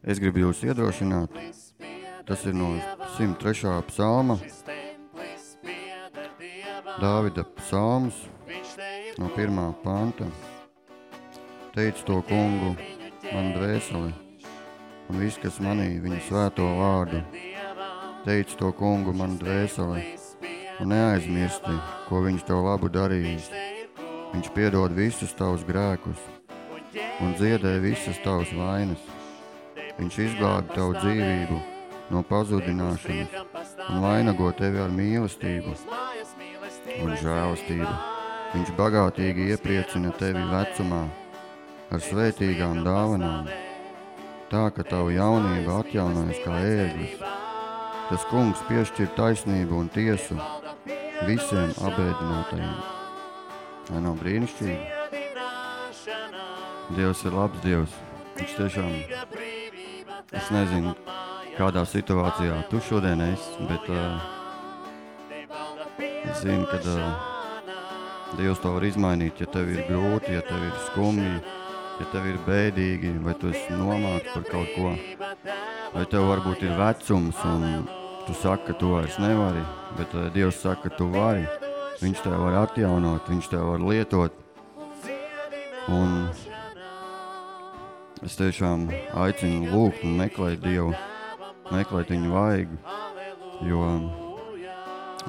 Es gribu jūs iedrošināt. Tas ir no 103. psalma. Dāvida psalms no 1. panta. Teic to kungu, man dvēseli, un viss, kas manī viņa svēto vārdu. Teic to kungu, man dvēseli, un neaizmirsti, ko viņš tev labu darījis. Viņš piedod visus tavus grēkus un dziedē visas tavas vainas. Viņš izglābi tavu dzīvību no pazudināšanas un vainago tevi ar mīlestību un žēlastību. Viņš bagātīgi iepriecina tevi vecumā ar svētīgām dāvanām, tā, ka tavu jaunība atjaunojas kā ēglis. Tas kungs piešķir taisnību un tiesu visiem abēdinātajiem. Vai nav brīnišķīgi? Dievs ir labs Dievs. Viņš tiešām, es nezinu, kādā situācijā tu šodien esi, bet uh, es zinu, ka uh, Dievs to var izmainīt, ja tev ir grūti, ja tev ir skumji, ja tev ir bēdīgi, vai tu esi nomāks par kaut ko, vai tev varbūt ir vecums un tu saki, ka tu vairs nevari, bet uh, Dievs saka, ka tu vari. Viņš tev var atjaunot, viņš tev var lietot. Un Es tiešām aicinu lūgt un meklēt Dievu, meklēt viņu vaigu, jo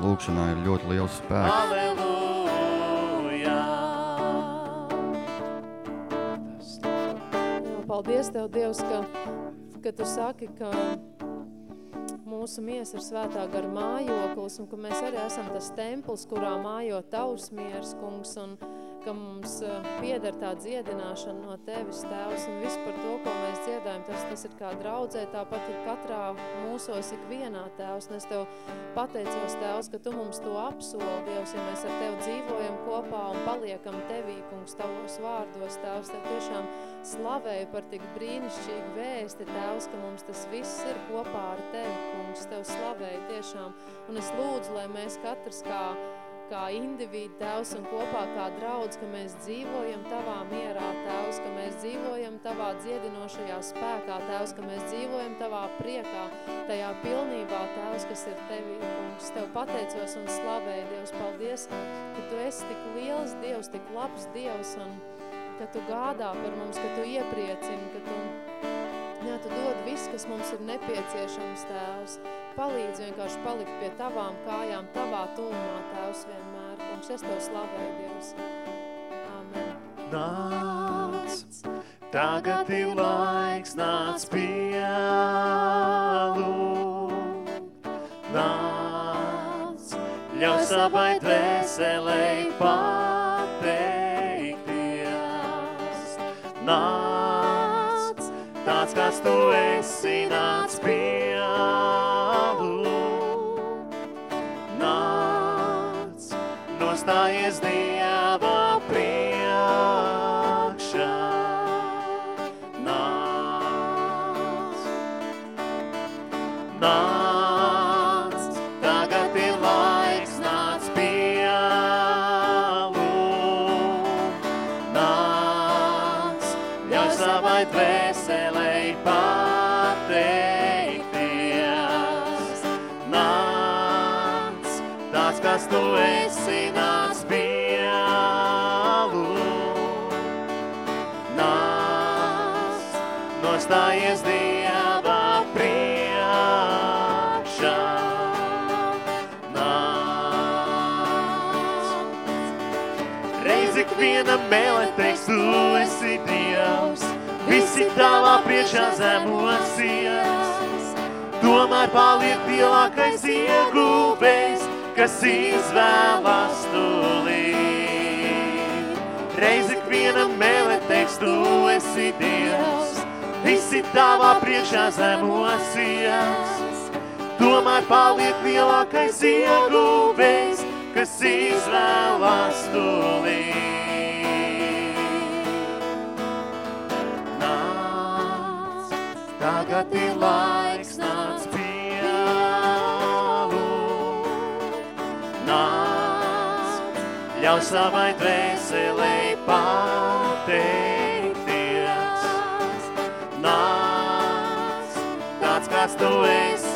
lūkšanā ir ļoti liels spēks. Paldies Tev, Dievs, ka, ka Tu saki, ka mūsu miesa ir svētā gara mājoklis un ka mēs arī esam tas templis, kurā mājo Tavs miers, kungs, un, ka mums eh, pieder tā dziedināšana no Tevis, Tēvs, un viss par to, ko mēs dziedājam, tas, tas ir kā draudzē, tāpat ir katrā mūsos ikvienā, Tēvs, un es Tev pateicos, Tēvs, ka Tu mums to apsoli, Dievs, ja mēs ar Tev dzīvojam kopā un paliekam Tevī, kungs, Tavos vārdos, Tēvs, Tev tiešām slavēju par tik brīnišķīgu vēsti, Tēvs, ka mums tas viss ir kopā ar Tevi, kungs, Tev slavēju tiešām, un es lūdzu, lai mēs katrs kā kā individi, Tēvs, un kopā kā draudz, ka mēs dzīvojam Tavā mierā, Tēvs, ka mēs dzīvojam Tavā dziedinošajā spēkā, Tēvs, ka mēs dzīvojam Tavā priekā, tajā pilnībā, Tēvs, kas ir Tevi, kungs. Tev pateicos un slavēju, Dievs, paldies, ka Tu esi tik liels Dievs, tik labs Dievs, un ka Tu gādā par mums, ka Tu iepriecini, ka Tu Jā, Tu dod viss, kas mums ir nepieciešams, Tēvs. Palīdz vienkārši palikt pie Tavām kājām, Tavā tūmā, Tēvs, vienmēr. Kungs, es Tev slavēju, Dievs. Amen. Nāc, tagad ir laiks, nāc pielūgt. Nāc, ļauj savai dvēselei pateikties. Nāc, tāds, kāds tu esi, nāc pielūgt. Nāc, nostājies Dieva viena mēle teiks, tu esi Dievs, visi tavā priekšā zemosies. Tomēr paliek lielākais ieguvējs, kas izvēlas tūlīt. Reiz ik viena mēle teiks, tu esi Dievs, visi tavā priekšā zemosies. Tomēr paliek lielākais ieguvējs, kas izvēlas tūlīt. Tagad ir laiks, nāc pielūgt. Nāc, ļauj savai dvēselei pateikties. Nāc, kāds tu esi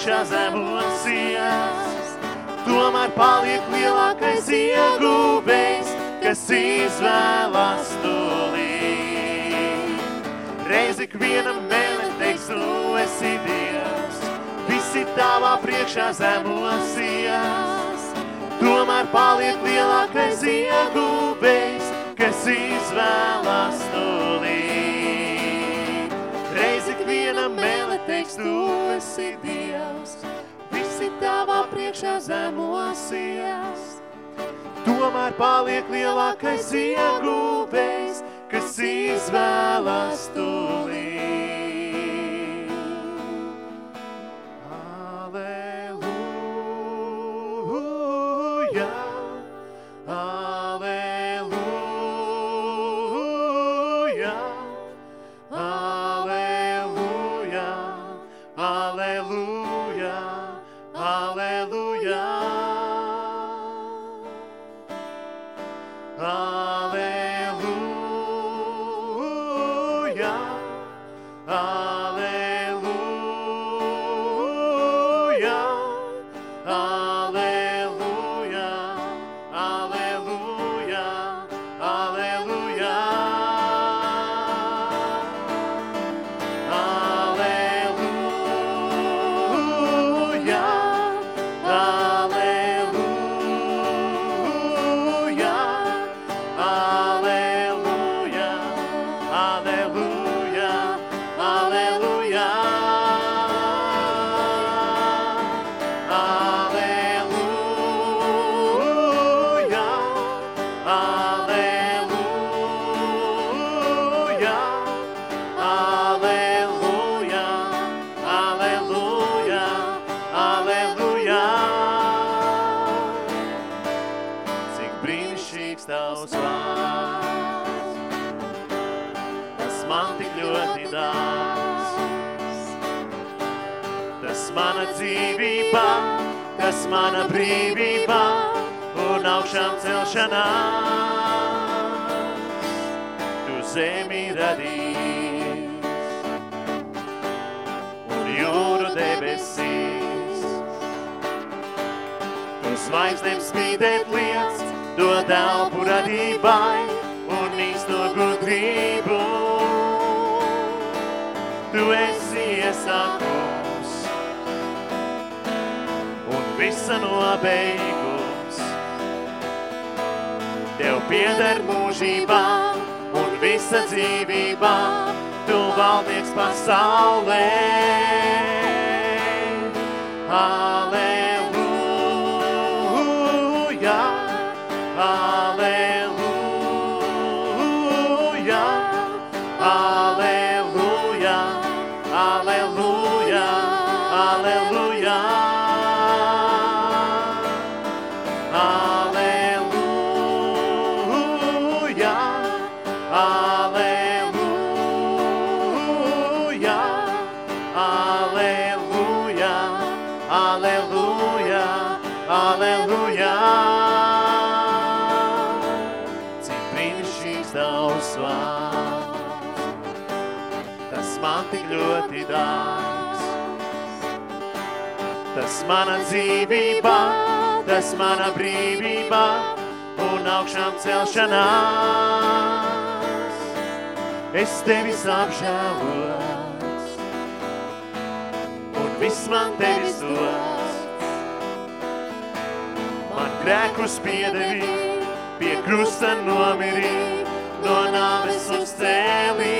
priekšā zemosies. Tomēr paliek lielākais ieguvējs, kas izvēlas tūlīt. Reiz ikvienam mēle teiks, tu esi Dievs, visi tavā priekšā zemosies. Tomēr paliek lielākais ieguvējs, kas izvēlas tūlīt. Reiz ikvienam mēle teiks, tu esi Dievs, visi tavā priekšā zemosies. Tomēr paliek lielākais ieguvējs, kas izvēlas tūlīt. Hallelujah. Celšanās. Tu zemi radījis un jūru debesīs. Tu zvaigznēm spīdēt liec, dod elpu radībai un īsto gudrību. Tu esi iesākums un visa nobeigums. Pieder mūžībā un visa dzīvībā, tu valdnieks pasaulē. Aleluja, Tas mana dzīvība, tas mana brīvība un augšām celšanās. Es tevis apžēlos un viss man tevis dos. Man grēkus piedevi, pie krusta nomirī, no nāves uzcēlījās.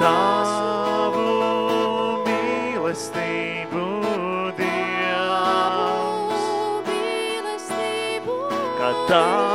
Tavu mīlestību, Dievs. Kad tavu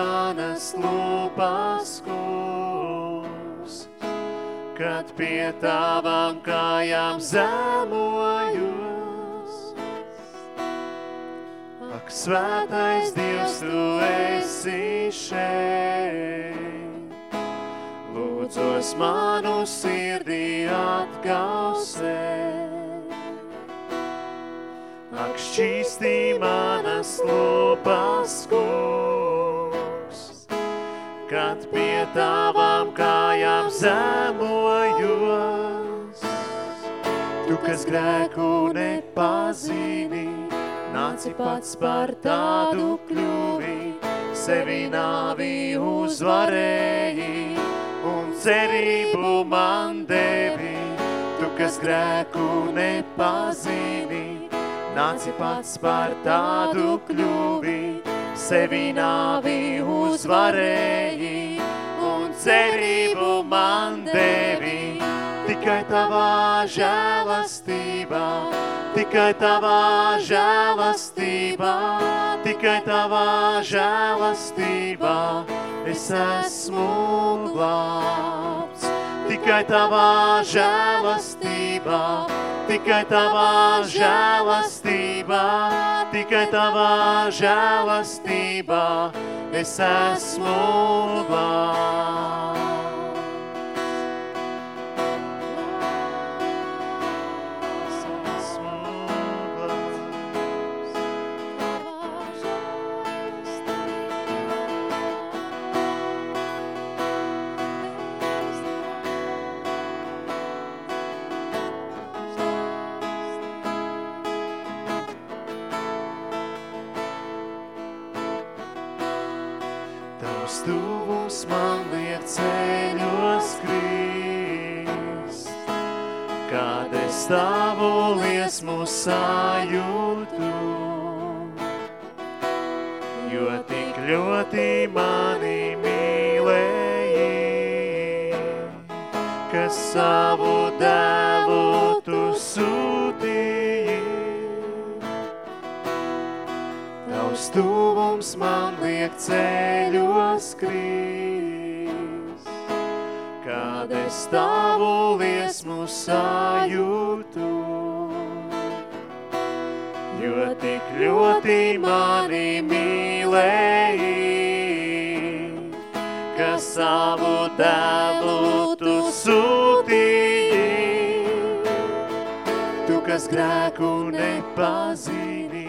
manas lūpas kungs, kad pie tavām kājām zemojos. Ak, svētais Dievs, Tu esi šeit. Lūdzos manu sirdī atkausē. Ak, šķīstī manas lūpas tavām kājām zemojos. Tu, kas grēku nepazini, nāci pats par tādu kļuvi, sevi nāvi uzvarēji un cerību man devi. Tu, kas grēku nepazini, nāci pats par tādu kļuvi, sevi nāvi uzvarēji cerību man devi. Tikai tavā žēlastībā, tikai tavā žēlastībā, tikai tavā žēlastībā es esmu glābts. Tikai tavā žēlastībā, tikai tavā žēlastībā, tikai tikai tavā žēlastībā. Es esmu glābts. sajūtu, jo tik ļoti mani mīlēji, ka savu dēlu tu sūtīji. Tavs tuvums man liek ceļos kad es tavu liesmu sajūtu jo tik ļoti mani mīlēji, ka savu dēlu tu sūtīji. Tu, kas grēku nepazini,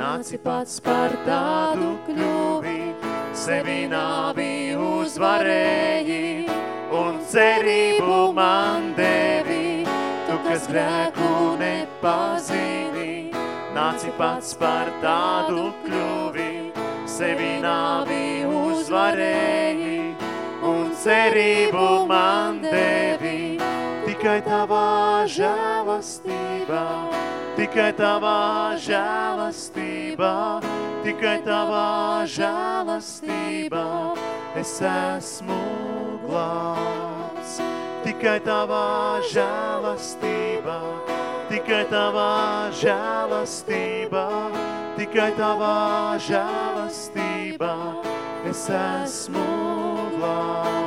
nāci pats par tādu kļuvi, sevi nāvi uzvarēji un cerību man devi. Tu, kas grēku nepazini, nāci pats par tādu kļuvi, sevi nāvi uzvarēji un cerību man devi. Tikai tavā žēlastībā, tikai tavā žēlastībā, tikai tavā žēlastībā es esmu glābs. Tikai tavā žēlastībā, tikai tavā žēlastībā, tikai tavā žēlastībā es esmu glābs.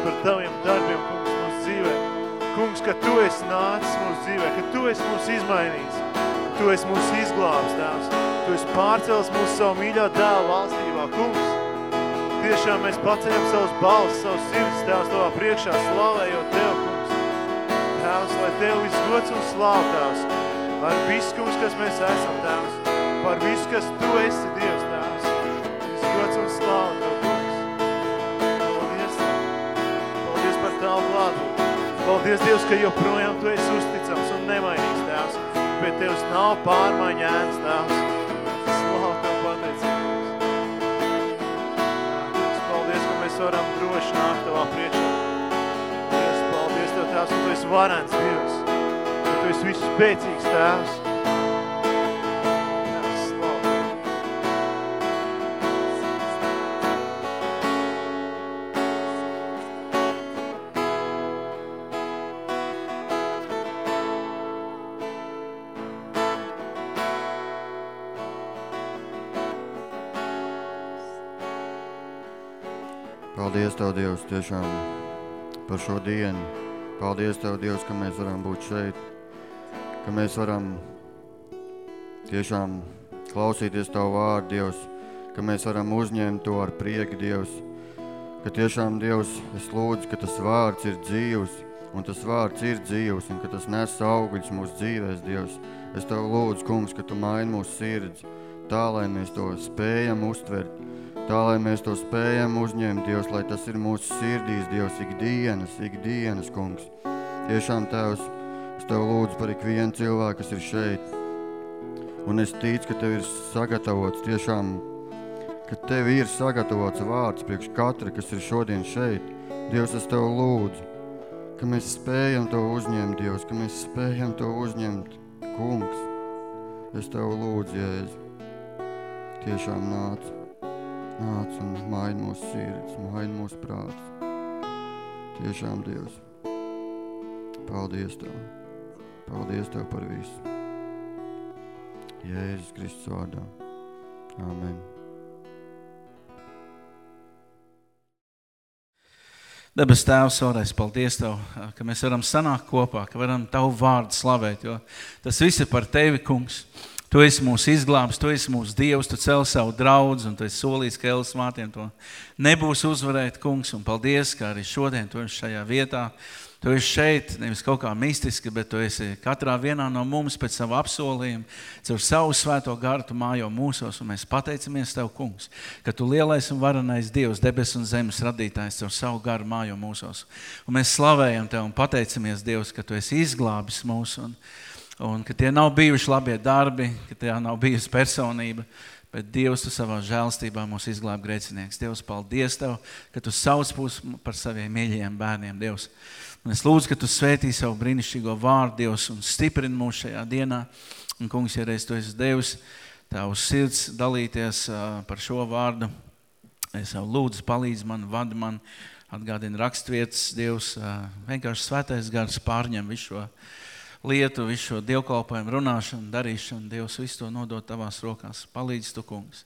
Tēvs, par Taviem darbiem, kungs, mūsu dzīvē. Kungs, ka Tu esi nācis mūsu dzīvē, ka Tu esi mūs izmainījis, Tu esi mūs izglābs, Tēvs. Tu esi pārcels mūsu savu mīļo dēlu valstībā, kungs. Tiešām mēs paceļam savus balsis, savus sirds, Tēvs, Tavā priekšā, slavējot Tev, kungs. Tēvs, lai Tev viss gods un slāv, Tēvs. Lai viss, kungs, kas mēs esam, Tēvs. Par visu, kas Tu esi, Paldies, Dievs, ka joprojām Tu esi uzticams un nemainīgs, Tēvs. Pie Tevs nav pārmaiņa ēns, Tēvs. Slavu Tev pateicības. Paldies, ka mēs varam droši nākt Tavā priekšā. Paldies Tev, Tēvs, ka Tu esi varens, Dievs. Tu esi viss spēcīgs. Tēvs, tiešām par šo dienu. Paldies Tev, Dievs, ka mēs varam būt šeit, ka mēs varam tiešām klausīties Tavu vārdu, Dievs, ka mēs varam uzņemt to ar prieku, Dievs, ka tiešām, Dievs, es lūdzu, ka tas vārds ir dzīvs, un tas vārds ir dzīvs, un ka tas nes augļus mūsu dzīvēs, Dievs. Es Tev lūdzu, kungs, ka Tu maini mūsu sirds, tā, lai mēs to spējam uztvert, tā, lai mēs to spējam uzņemt, Dievs, lai tas ir mūsu sirdīs, Dievs, ikdienas, ikdienas, kungs. Tiešām, Tēvs, es Tev lūdzu par ikvienu cilvēku, kas ir šeit, un es ticu, ka Tev ir sagatavots tiešām, ka Tev ir sagatavots vārds priekš katra, kas ir šodien šeit. Dievs, es Tev lūdzu, ka mēs spējam to uzņemt, Dievs, ka mēs spējam to uzņemt, kungs. Es Tev lūdzu, Jēzu, tiešām nāc, nāc un maini mūsu sirds, maini mūsu prāts. Tiešām, Dievs, paldies Tev, paldies Tev par visu. Jēzus Kristus vārdā. Amen. Debes Tēvs, vēlreiz paldies Tev, ka mēs varam sanākt kopā, ka varam Tavu vārdu slavēt, jo tas viss ir par Tevi, kungs. Tu esi mūsu izglābs, Tu esi mūsu Dievs, Tu cel savu draudz, un Tu esi solījis, ka Elis mātiem to nebūs uzvarēt, kungs, un paldies, ka arī šodien Tu esi šajā vietā. Tu esi šeit, nevis kaut kā mistiski, bet Tu esi katrā vienā no mums pēc savu apsolījumu, caur savu svēto garu Tu mājo mūsos, un mēs pateicamies Tev, kungs, ka Tu lielais un varenais Dievs, debes un zemes radītājs, caur savu garu mājo mūsos. Un mēs slavējam Tev un pateicamies, Dievs, ka Tu esi izglābis mūs, un, un ka tie nav bijuši labie darbi, ka tie nav bijusi personība, bet Dievs, Tu savā žēlstībā mūs izglāb grēcinieks. Dievs, paldies Tev, ka Tu sauc mūs par saviem mīļajiem bērniem, Dievs. Un es lūdzu, ka Tu svētī savu brīnišķīgo vārdu, Dievs, un stiprini mūs šajā dienā. Un, kungs, ja reiz Tu esi Devis Tavs sirds dalīties par šo vārdu, es jau lūdzu, palīdz man, vada man, atgādina rakstvietas, Dievs, vienkārši svētais gars pārņem visu šo lietu, visu šo dievkalpojumu runāšanu, darīšanu, Dievs, visu to nodot Tavās rokās. Palīdz Tu, kungs.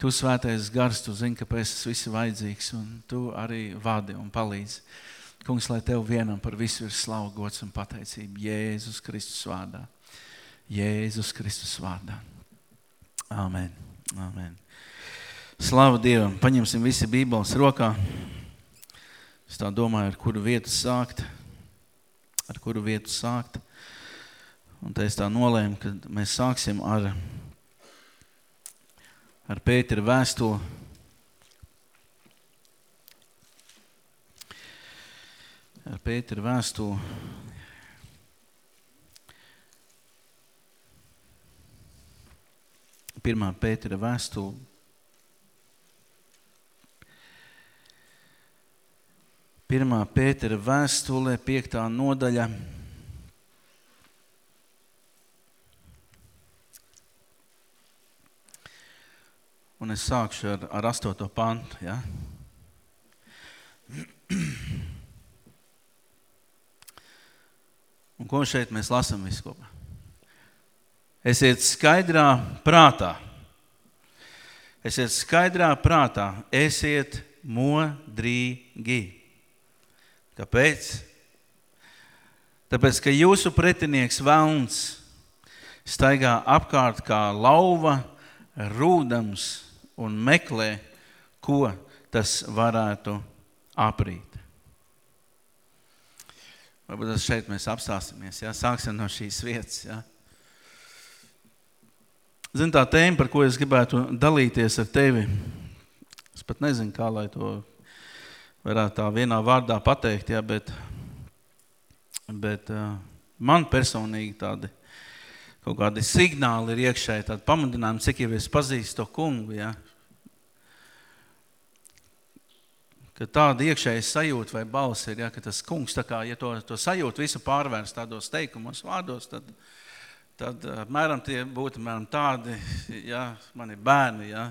Tu svētais gars, Tu zini, kāpēc tas viss ir vajadzīgs, un Tu arī vadi un palīdzi. Kungs, lai Tev vienam par visu ir slavu, gods un pateicība Jēzus Kristus vārdā. Jēzus Kristus vārdā. Amen. Amen. Slavu Dievam. Paņemsim visi bībeles rokā. Es tā domāju, ar kuru vietu sākt. Ar kuru vietu sākt. Un te es tā nolēmu, ka mēs sāksim ar, ar Pētera vēstuli. Ar Pētera vēstuli. Pirmā Pētera vēstule. Pirmā Pētera vēstule, piektā nodaļa. Un es sākšu ar, ar astoto pantu. Ja? Un ko šeit mēs lasām visu kopā? Esiet skaidrā prātā. Esiet skaidrā prātā, esiet modrīgi. Kāpēc? Tāpēc, ka jūsu pretinieks velns staigā apkārt kā lauva, rūdams un meklē, ko tas varētu aprīt. Varbūt tas šeit mēs apstāsimies, ja? sāksim no šīs vietas. Ja? Zin, tā tēma, par ko es gribētu dalīties ar tevi, es pat nezinu, kā lai to varētu tā vienā vārdā pateikt, ja, bet, bet uh, man personīgi tādi kaut kādi signāli ir iekšēji, tādi pamudinājumi, cik jau es pazīstu to kungu, ja, ka tāda iekšēja sajūta vai balss ir, ja, ka tas kungs, tā kā, ja to, to sajūtu visu pārvērst tādos teikumos, vārdos, tad, tad apmēram tie būtu apmēram tādi, ja man ir bērni, ja,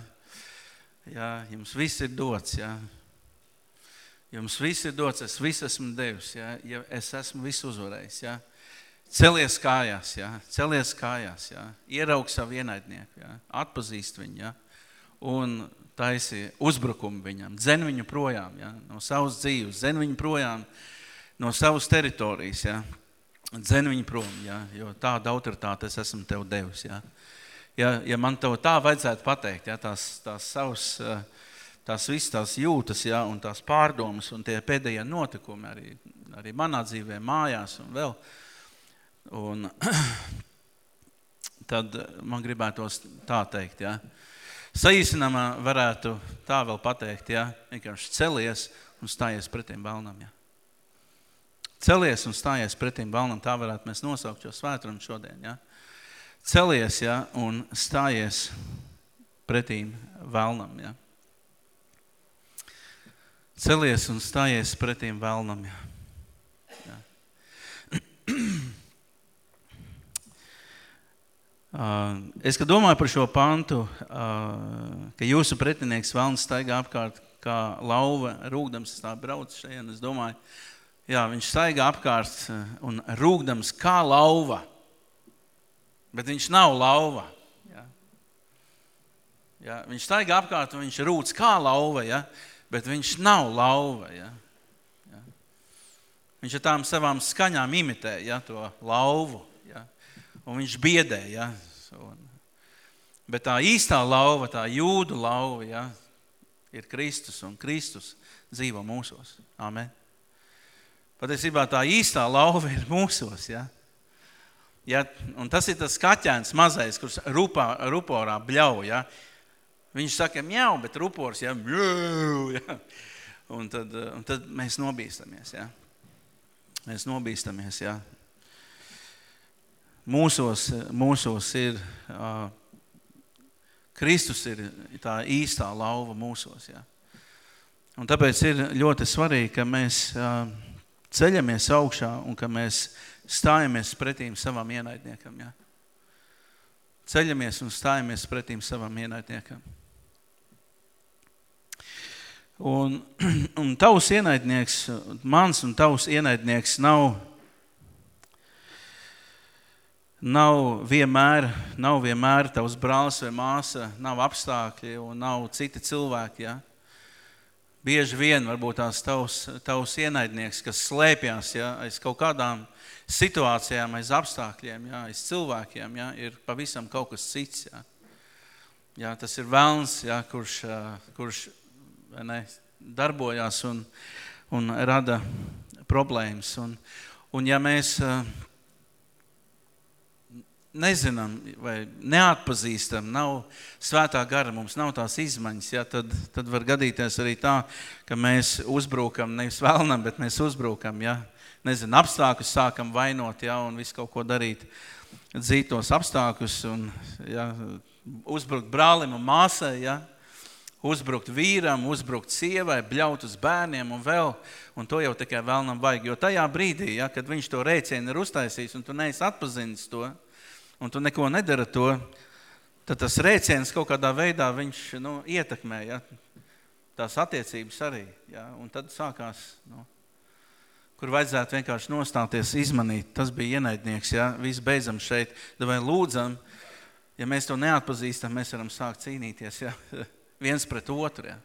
ja jums viss ir dots, ja, jums viss ir dots, es visu esmu devis, ja, ja es esmu visu uzvarējis, ja, celies kājās, ja, celies kājās, ja, ieraug savu ienaidnieku, ja, atpazīst viņu, ja, un taisi uzbrukumu viņam, dzen viņu projām, ja, no savas dzīves, dzen viņu projām no savas teritorijas, ja, dzen viņu prom, ja, jo tādu autoritāti es esmu tev devis. Ja. Ja, ja man tev tā vajadzētu pateikt, ja, tās, tās savas, eh, tās visas tās jūtas ja, un tās pārdomas un tie pēdējie notikumi arī, arī manā dzīvē, mājās un vēl, un tad man gribētos tā teikt, ja. Saīsinamā varētu tā vēl pateikt, ja, vienkārši celies un stājies pretim vēlnam, ja. Celies un stājies pretim balnam, tā varētu mēs nosaukt šo svētrumu šodien. Ja? Celies ja, un stājies pretīm vēlnam. Ja? Celies un stājies pretīm vēlnam. Ja? Ja. Es, kad domāju par šo pantu, ka jūsu pretinieks vēlns staigā apkārt kā lauva rūgdams, tā brauc šeit, es domāju, Jā, viņš staigā apkārt eh, un rūgdams kā lauva. Bet viņš nav lauva. Jā. Jā, viņš staigā apkārt un viņš rūc kā lauva, ja? Bet viņš nav lauva. Ja? Ja? Viņš ar tām savām skaņām imitē ja, to lauvu. Ja? Un viņš biedē. Ja? Un, bet tā īstā lauva, tā jūdu lauva, ja? ir Kristus un Kristus dzīvo mūsos. Amen. Patiesībā tā īstā lauva ir mūsos. Ja? Ja, un tas ir tas kaķēns mazais, kurš rupā, ruporā bļauj. Ja? Viņš saka, mjau, bet rupors, ja, mjau, ja? Un, tad, un tad mēs nobīstamies. Ja? Mēs nobīstamies, ja? Mūsos, mūsos ir, uh, Kristus ir tā īstā lauva mūsos. Ja? Un tāpēc ir ļoti svarīgi, ka mēs uh, ceļamies augšā un ka mēs stājamies pretīm savam ienaidniekam. Ja? Ceļamies un stājamies pretīm savam ienaidniekam. Un, un tavs ienaidnieks, mans un tavs ienaidnieks nav, nav vienmēr, nav vienmēr tavs brālis vai māsa, nav apstākļi un nav citi cilvēki. Ja? Bieži vien varbūt tās tavs, tavs ienaidnieks, kas slēpjas ja, aiz kaut kādām situācijām, aiz apstākļiem, ja, aiz cilvēkiem, ja, ir pavisam kaut kas cits. Ja. Ja, tas ir velns, ja, kurš, kurš ne, darbojās un, un rada problēmas. Un, un ja mēs nezinām vai neatpazīstam, nav svētā gara, mums nav tās izmaiņas, ja, tad, tad var gadīties arī tā, ka mēs uzbrukam, nevis vēlnam, bet mēs uzbrukam, ja, nezinu, apstākļus sākam vainot, ja, un visu kaut ko darīt, dzīt tos apstākļus, un ja, uzbrukt brālim un māsai, ja, uzbrukt vīram, uzbrukt sievai, bļaut uz bērniem un vēl, un to jau tikai vēlnam vajag, jo tajā brīdī, ja, kad viņš to rēcienu ir uztaisījis, un tu neesi atpazinis to, un tu neko nedara to, tad tas rēciens kaut kādā veidā viņš nu, ietekmē, ja? tās attiecības arī. Ja? Un tad sākās, nu, kur vajadzētu vienkārši nostāties, izmanīt. Tas bija ienaidnieks, ja? viss beidzam šeit, vai lūdzam, ja mēs to neatpazīstam, mēs varam sākt cīnīties. Ja? viens pret otru. Ja.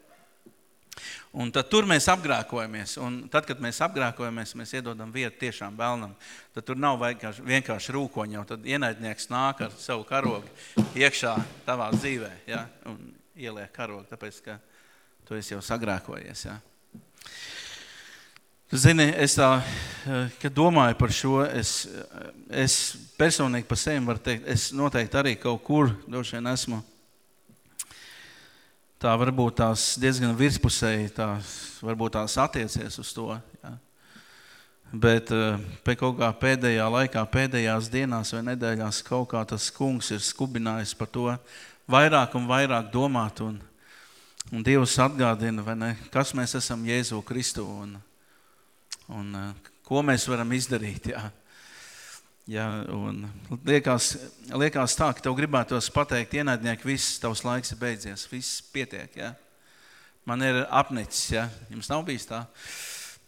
Un tad tur mēs apgrākojamies, un tad, kad mēs apgrākojamies, mēs iedodam vietu tiešām vēlnam. Tad tur nav vienkārši, vienkārši rūkoņi, jau tad ienaidnieks nāk ar savu karogu iekšā tavā dzīvē, ja, un ieliek karogu, tāpēc, ka tu esi jau sagrākojies, ja. Zini, es tā, kad domāju par šo, es, es personīgi par sevi varu teikt, es noteikti arī kaut kur droši vien esmu tā varbūt tās diezgan virspusēji, tās, varbūt tās attiecies uz to. Ja. Bet pēc kaut kā pēdējā laikā, pēdējās dienās vai nedēļās kaut kā tas kungs ir skubinājis par to vairāk un vairāk domāt. Un, un Dievs atgādina, vai ne, kas mēs esam Jēzu Kristu un, un ko mēs varam izdarīt. Ja. Ja, un liekas, liekas tā, ka tev gribētos pateikt, ienaidnieki, viss tavs laiks ir beidzies, viss pietiek. Ja. Man ir apnicis, ja. jums nav bijis tā.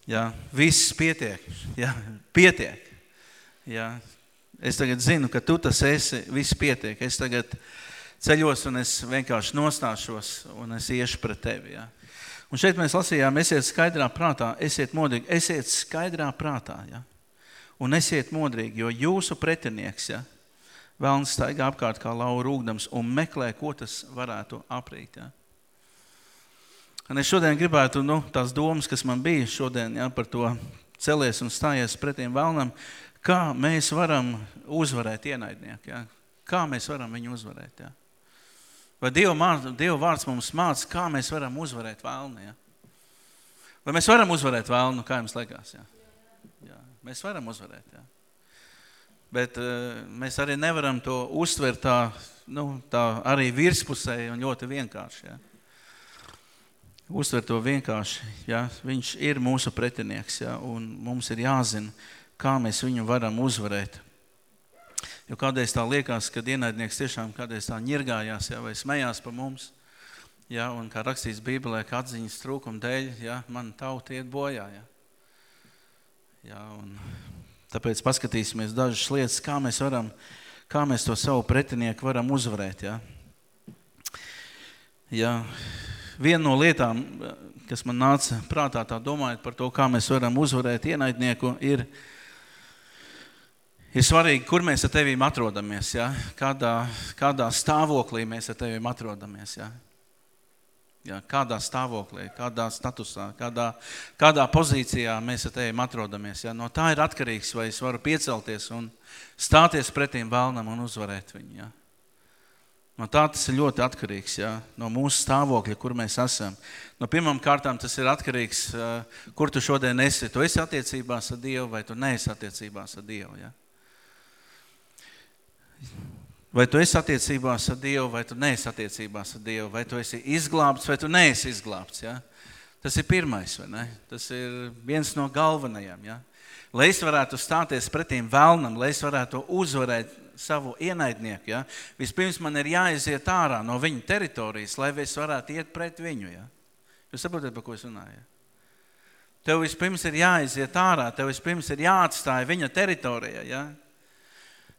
Ja. Viss pietiek, ja. pietiek. Ja. Es tagad zinu, ka tu tas esi, viss pietiek. Es tagad ceļos un es vienkārši nostāšos un es iešu pret tevi. Ja. Un šeit mēs lasījām, esiet skaidrā prātā, esiet modīgi, esiet skaidrā prātā. Ja un esiet modrīgi, jo jūsu pretinieks, ja, vēlns staigā apkārt kā laura rūgdams un meklē, ko tas varētu aprīt. Ja. Un es šodien gribētu, nu, tās domas, kas man bija šodien, ja, par to celies un stājies pretiem vēlnam, kā mēs varam uzvarēt ienaidnieku, ja. kā mēs varam viņu uzvarēt. Ja. Vai Dieva, Dieva vārds mums māca, kā mēs varam uzvarēt vēlni? Ja? Vai mēs varam uzvarēt vēlnu, kā jums liekas? Ja? Mēs varam uzvarēt. Jā. Bet uh, mēs arī nevaram to uztvert tā, nu, tā arī virspusēji un ļoti vienkārši. Jā. Uztver to vienkārši. Jā. Viņš ir mūsu pretinieks, jā, un mums ir jāzina, kā mēs viņu varam uzvarēt. Jo kādreiz tā liekas, ka ienaidnieks tiešām kādreiz tā ņirgājās jā, vai smējās par mums. Jā, un kā rakstīts Bībelē, ka atziņas trūkuma dēļ, jā, man tauta iet bojā. Jā. Jā, tāpēc paskatīsimies dažas lietas, kā mēs, varam, kā mēs to savu pretinieku varam uzvarēt. Jā. Jā. Viena no lietām, kas man nāca prātā, tā domājot par to, kā mēs varam uzvarēt ienaidnieku, ir, ir svarīgi, kur mēs ar tevīm atrodamies, jā? Kādā, kādā stāvoklī mēs ar tevīm atrodamies. Jā? Kādā stāvoklī, kādā statusā, kādā, kādā pozīcijā mēs ar tevi atrodamies. Ja. No tā ir atkarīgs, vai es varu piecelties un stāties pretīm vēlnam un uzvarēt viņu. Ja. No tā tas ir ļoti atkarīgs, ja, no mūsu stāvokļa, kur mēs esam. No pirmām kārtām tas ir atkarīgs, kur tu šodien esi. Tu esi attiecībās ar Dievu vai tu neesi attiecībās ar Dievu. Ja. Vai tu esi attiecībās ar Dievu, vai tu neesi attiecībās ar Dievu, vai tu esi izglābts, vai tu neesi izglābts. Ja? Tas ir pirmais, vai ne? Tas ir viens no galvenajiem. Ja? Lai es varētu stāties pretīm vēlnam, lai es varētu uzvarēt savu ienaidnieku, ja? vispirms man ir jāiziet ārā no viņa teritorijas, lai es varētu iet pret viņu. Ja? Jūs saprotat, par ko es runāju? Ja? Tev vispirms ir jāiziet ārā, tev vispirms ir jāatstāja viņa teritorijā. Ja?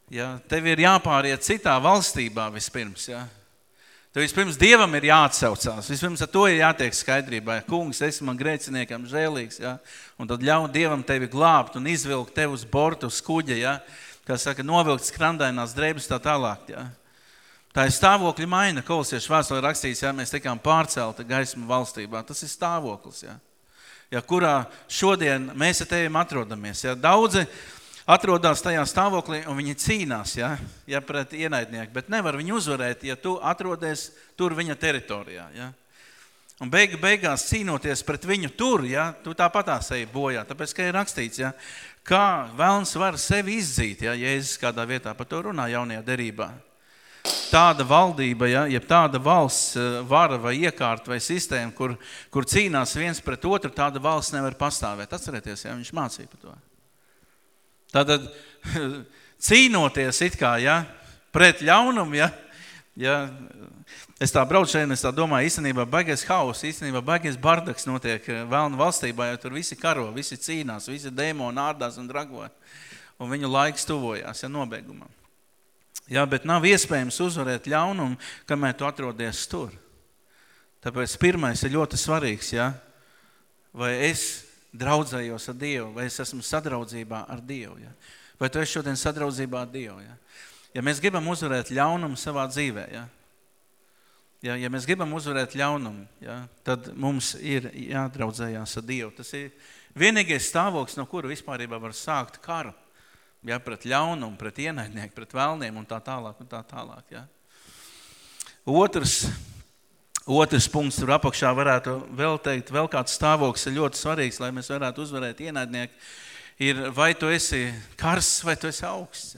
Ja, tev ir jāpāriet citā valstībā vispirms. Ja. Tev vispirms Dievam ir jāatsaucās. Vispirms ar to ir jātiek skaidrībā. Kungs, esi man grēciniekam žēlīgs. Ja. Un tad ļauj Dievam tevi glābt un izvilkt tevi uz bortu, uz kuģa. Ja. Kā saka, novilkt skrandainās drēbes tā tālāk. Ja. Tā ir stāvokļa maina. Kolosiešu vēstulē rakstīts, ja mēs tikām pārcelti gaismu valstībā. Tas ir stāvoklis, ja. Ja, kurā šodien mēs ar tevim atrodamies. Ja. Daudzi atrodas tajā stāvoklī un viņi cīnās ja, ja pret ienaidnieku, bet nevar viņu uzvarēt, ja tu atrodies tur viņa teritorijā. Ja. Un beigu, beigās cīnoties pret viņu tur, ja, tu tāpatās eji bojā, tāpēc, ka ir rakstīts, ja, kā vēlns var sevi izdzīt, ja Jēzus kādā vietā par to runā jaunajā derībā. Tāda valdība, ja, ja tāda valsts eh, vara vai iekārta vai sistēma, kur, kur cīnās viens pret otru, tāda valsts nevar pastāvēt. Atcerieties, ja, viņš mācīja par to. Tātad cīnoties it kā, ja, pret ļaunumu, ja, ja, es tā braucu šeit, es tā domāju, īstenībā baigais haus, īstenībā baigais bardaks notiek eh, vēlnu valstībā, jo tur visi karo, visi cīnās, visi dēmoni ārdās un dragoja, un viņu laiks tuvojās, ja, nobeigumam. Jā, bet nav iespējams uzvarēt ļaunumu, kamēr tu atrodies tur. Tāpēc pirmais ir ļoti svarīgs, ja? vai es draudzējos ar Dievu, vai es esmu sadraudzībā ar Dievu. Ja? Vai tu esi šodien sadraudzībā ar Dievu? Ja, ja mēs gribam uzvarēt ļaunumu savā dzīvē, ja? Ja, ja mēs gribam uzvarēt ļaunumu, ja, tad mums ir jādraudzējās ar Dievu. Tas ir vienīgais stāvoklis, no kura vispārībā var sākt karu. Ja, pret ļaunumu, pret ienaidnieku, pret vēlniem un tā tālāk. Un tā tālāk ja. Otrs, otrs punkts tur apakšā varētu vēl teikt, vēl kāds stāvoklis ir ļoti svarīgs, lai mēs varētu uzvarēt ienaidnieku, ir vai tu esi karsts vai tu esi augsts.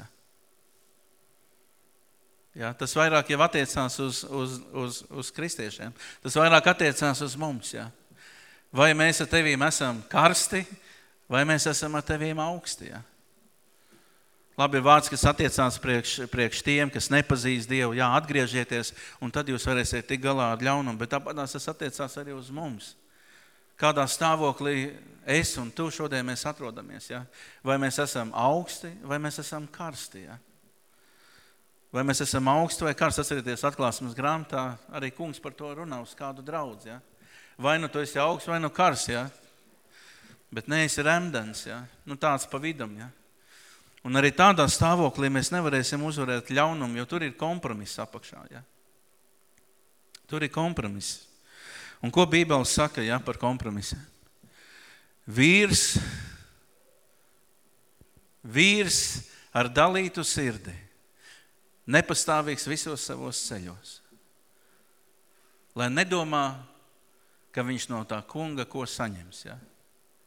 Ja. Tas vairāk jau attiecās uz, uz, uz, uz kristiešiem. Tas vairāk attiecās uz mums. Ja. Vai mēs ar tevīm esam karsti, vai mēs esam ar tevīm augsti. Ja. Labi ir vārds, kas attiecās priekš, priekš tiem, kas nepazīst Dievu. Jā, atgriezieties, un tad jūs varēsiet tik galā ar ļaunumu. Bet tāpat tas attiecās arī uz mums. Kādā stāvoklī es un tu šodien mēs atrodamies. Ja? Vai mēs esam augsti, vai mēs esam karsti. Ja? Vai mēs esam augsti vai karsti, atcerieties atklāsmes grāmatā, arī kungs par to runā uz kādu draudz. Ja? Vai nu tu esi augsts, vai nu karsts, ja? bet neesi remdens, ja? nu tāds pa vidam. Ja? Un arī tādā stāvoklī mēs nevarēsim uzvarēt ļaunumu, jo tur ir kompromiss apakšā. Ja? Tur ir kompromiss. Un ko Bībele saka ja, par kompromisu? Vīrs, vīrs ar dalītu sirdi nepastāvīgs visos savos ceļos. Lai nedomā, ka viņš no tā kunga ko saņems. Ja?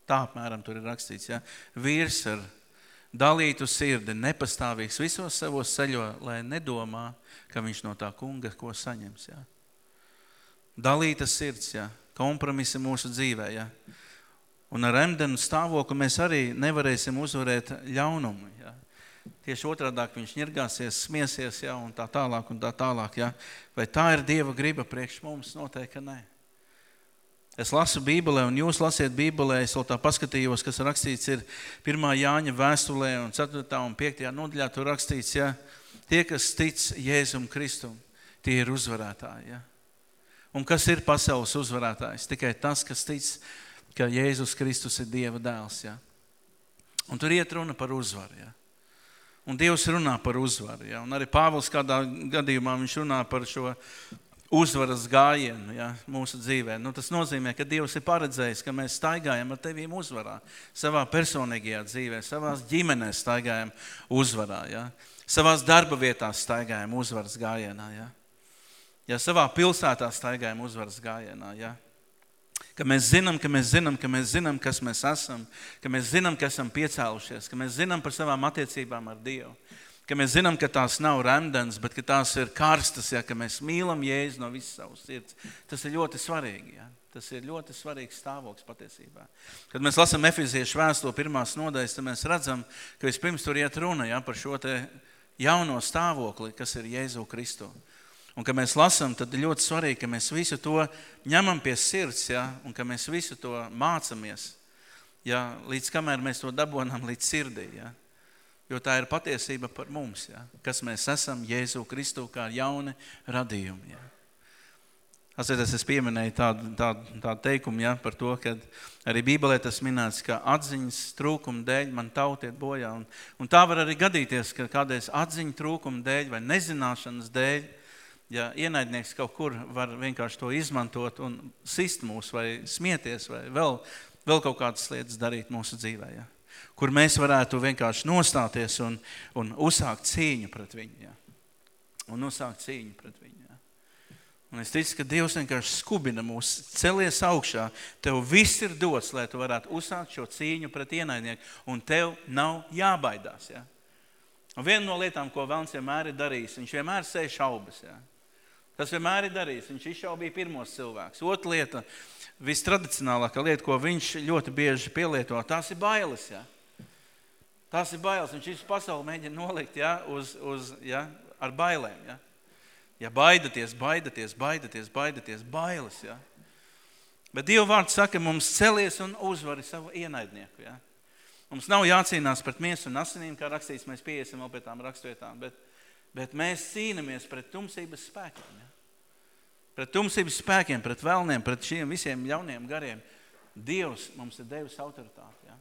Tā apmēram tur ir rakstīts. Ja? Vīrs ar dalītu sirdi, nepastāvīgs visos savos ceļos, lai nedomā, ka viņš no tā kunga ko saņems. Ja? Dalīta sirds, ja? kompromisi mūsu dzīvē. Ja? Un ar remdenu stāvokli mēs arī nevarēsim uzvarēt ļaunumu. Ja? Tieši otrādāk viņš ņirgāsies, smiesies, ja, un tā tālāk, un tā tālāk. Ja. Vai tā ir Dieva griba priekš mums? Noteikti, ka nē. Es lasu Bībelē, un jūs lasiet Bībelē, es vēl tā paskatījos, kas rakstīts ir 1. Jāņa vēstulē un 4. un 5. nodaļā tur rakstīts, ja, tie, kas tic Jēzum Kristum, tie ir uzvarētāji. Ja. Un kas ir pasaules uzvarētājs? Tikai tas, kas tic, ka Jēzus Kristus ir Dieva dēls. Ja. Un tur iet runa par uzvaru. Ja. Un Dievs runā par uzvaru. Ja? Un arī Pāvils kādā gadījumā viņš runā par šo uzvaras gājienu ja, mūsu dzīvē. Nu, tas nozīmē, ka Dievs ir paredzējis, ka mēs staigājam ar tevīm uzvarā. Savā personīgajā dzīvē, savās ģimenēs staigājam uzvarā. Ja. Savās darba vietās staigājam uzvaras gājienā. Ja. Ja, savā pilsētā staigājam uzvaras gājienā. Ja. Ka mēs zinām, ka mēs zinām, ka mēs zinām, kas mēs esam, ka mēs zinām, ka esam piecēlušies, ka mēs zinām par savām attiecībām ar Dievu. Ka mēs zinām, ka tās nav remdens, bet ka tās ir karstas, ja, ka mēs mīlam Jēzu no visas savas sirds. Tas ir ļoti svarīgi. Ja. Tas ir ļoti svarīgs stāvoklis patiesībā. Kad mēs lasām efiziešu vēstuli pirmās nodaļas, tad mēs redzam, ka vispirms tur iet runa ja, par šo jauno stāvokli, kas ir Jēzu Kristu. Un, kad mēs lasām, tad ir ļoti svarīgi, ka mēs visu to ņemam pie sirds, ja, un ka mēs visu to mācāmies, ja, līdz kamēr mēs to dabonam līdz sirdī. Ja. Jo tā ir patiesība par mums, ja, kas mēs esam Jēzu Kristu kā jauni radījumi. Ja. Atcerieties, es pieminēju tādu, tādu, tādu teikumu ja, par to, ka arī Bībelē tas minēts, ka atziņas trūkuma dēļ man tautiet bojā. Un, un tā var arī gadīties, ka kādreiz atziņu trūkuma dēļ vai nezināšanas dēļ ja ienaidnieks kaut kur var vienkārši to izmantot un sist mūs vai smieties vai vēl, vēl kaut kādas lietas darīt mūsu dzīvē. Ja? Kur mēs varētu vienkārši nostāties un, un uzsākt cīņu pret viņu. Ja? Un uzsākt cīņu pret viņu. Ja? Un es ticu, ka Dievs vienkārši skubina mūs, celies augšā. Tev viss ir dots, lai tu varētu uzsākt šo cīņu pret ienaidnieku. Un tev nav jābaidās. Ja? Un viena no lietām, ko Vēlns vienmēr ir darījis, viņš vienmēr sēž šaubas. Ja? Tas vienmēr ir darījis. Viņš izšaubīja pirmos cilvēkus. Otra lieta, vistradicionālākā lieta, ko viņš ļoti bieži pielieto, tās ir bailes. Ja? Tās ir bailes. Viņš visu pasauli mēģina nolikt ja, uz, uz, ja, ar bailēm. Ja? ja baidaties, baidaties, baidaties, baidaties, bailes. Ja? Bet Dieva vārds saka, mums celies un uzvari savu ienaidnieku. Ja? Mums nav jācīnās pret miesu un asinīm, kā rakstīts, mēs pieiesim vēl pie tām rakstvietām. Bet, bet mēs cīnāmies pret tumsības spēkiem. Ja? Pret tumsības spēkiem, pret vēlniem, pret šiem visiem ļauniem gariem, Dievs mums ir devis autoritāti. Ja?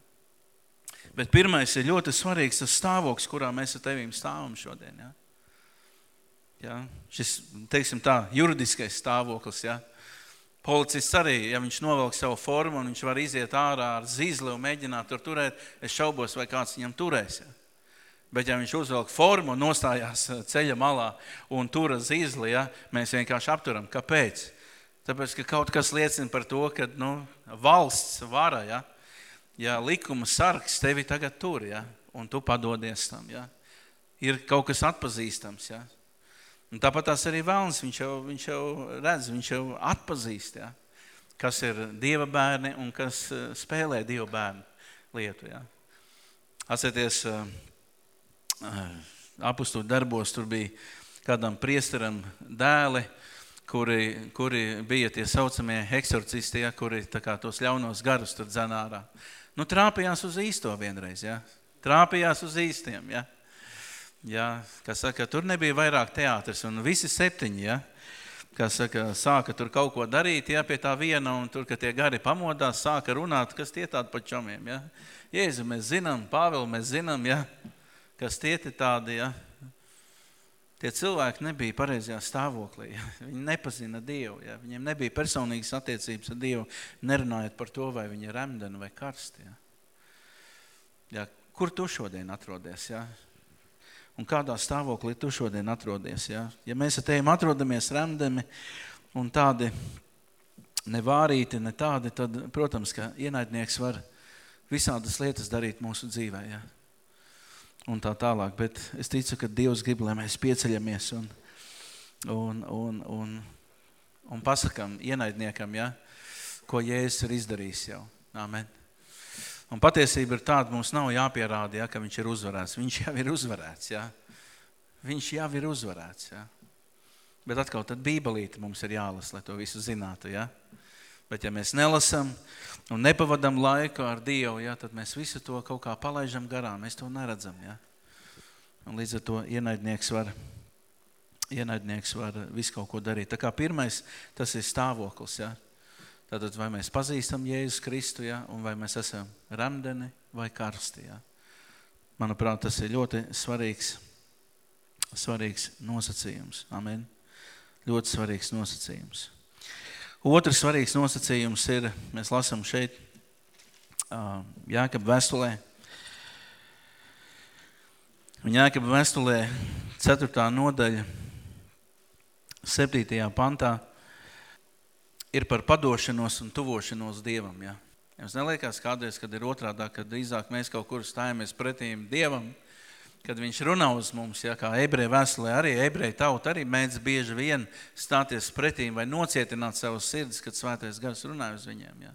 Bet pirmais ir ļoti svarīgs tas stāvoklis, kurā mēs ar tevīm stāvam šodien. Ja? Ja? Šis, teiksim tā, juridiskais stāvoklis, ja? Policists arī, ja viņš novelk savu formu un viņš var iziet ārā ar zīzli un mēģināt tur turēt, es šaubos, vai kāds viņam turēs. Ja? Bet ja viņš uzvelk formu un nostājās eh, ceļa malā un tura zīzli, ja, mēs vienkārši apturam. Kāpēc? Tāpēc, ka kaut kas liecina par to, ka nu, valsts vara, ja, ja likuma sargs tevi tagad tur, ja, un tu padodies tam, ja, ir kaut kas atpazīstams. Ja. Un tāpat tās arī vēlns, viņš jau, viņš jau redz, viņš jau atpazīst, ja, kas ir Dieva bērni un kas eh, spēlē Dieva bērnu lietu. Ja. Atcerieties, uh, apustu darbos tur bija kādam priesteram dēli, kuri, kuri bija tie saucamie eksorcisti, ja, kuri tā kā tos ļaunos garus tur dzenārā. Nu, trāpījās uz īsto vienreiz, ja. Trāpījās uz īstiem, ja. Ja, kā saka, tur nebija vairāk teātris un visi septiņi, ja, kā saka, sāka tur kaut ko darīt, ja, pie tā viena, un tur, ka tie gari pamodās, sāka runāt, kas tie tādi pa čomiem, ja. Jēzu mēs zinām, Pāvilu mēs zinām, ja kas tie tādi, ja, tie cilvēki nebija pareizajā stāvoklī. Ja. Viņi nepazina Dievu. Ja. Viņiem nebija personīgas attiecības ar Dievu, nerunājot par to, vai viņi ir remdeni vai karsti. Ja. Ja, kur tu šodien atrodies? Ja? Un kādā stāvoklī tu šodien atrodies? Ja, ja mēs ar tevi atrodamies remdeni un tādi nevārīti, ne tādi, tad, protams, ka ienaidnieks var visādas lietas darīt mūsu dzīvē. Ja un tā tālāk. Bet es ticu, ka Dievs grib, lai mēs pieceļamies un, un, un, un, un pasakam ienaidniekam, ja, ko Jēzus ir izdarījis jau. Amen. Un patiesība ir tāda, mums nav jāpierāda, ja, ka viņš ir uzvarēts. Viņš jau ir uzvarēts. Ja. Viņš jau ir uzvarēts. Ja. Bet atkal tad bībelīte mums ir jālas, lai to visu zinātu. Ja. Bet ja mēs nelasam un nepavadam laiku ar Dievu, ja, tad mēs visu to kaut kā palaižam garām. Mēs to neredzam. Ja. Un līdz ar to ienaidnieks var, ienaidnieks var visu kaut ko darīt. Tā kā pirmais, tas ir stāvoklis. Ja. Tātad vai mēs pazīstam Jēzus Kristu, ja, un vai mēs esam remdeni vai karsti. Ja. Manuprāt, tas ir ļoti svarīgs, svarīgs nosacījums. Amen. Ļoti svarīgs nosacījums. Otrs svarīgs nosacījums ir, mēs lasām šeit, Jākab vēstulē. Un Jākab vēstulē 4. nodaļa 7. pantā ir par padošanos un tuvošanos Dievam. Ja? Jums neliekās kādreiz, kad ir otrādā, kad drīzāk mēs kaut kur stājamies pretīm Dievam, kad viņš runā uz mums, ja, kā ebreja vēstulē, arī ebreja tauta arī mēdz bieži vien stāties pretīm vai nocietināt savus sirdis, kad svētais gars runāja uz viņiem. Ja.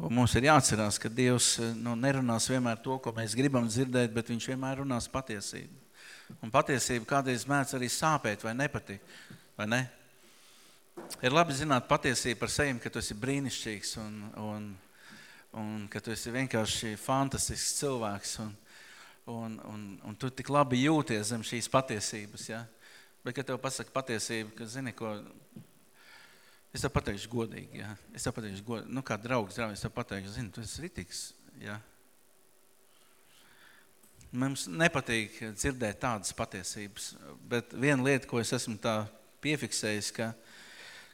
Un mums ir jāatcerās, ka Dievs nu, nerunās vienmēr to, ko mēs gribam dzirdēt, bet viņš vienmēr runās patiesību. Un patiesība kādreiz mēdz arī sāpēt vai nepatīk, vai ne? Ir labi zināt patiesību par sevi, ka tu esi brīnišķīgs un, un, un ka tu esi vienkārši fantastisks cilvēks. Un, un, un, un tu tik labi jūties zem šīs patiesības, ja? Bet, kad tev pasaka patiesību, ka, zini, ko, es tev pateikšu godīgi, ja? Es tev pateikšu godīgi, nu, kā draugs, draugs, es tev pateikšu, zini, tu esi ritiks, ja? Mums nepatīk dzirdēt tādas patiesības, bet viena lieta, ko es esmu tā piefiksējis, ka,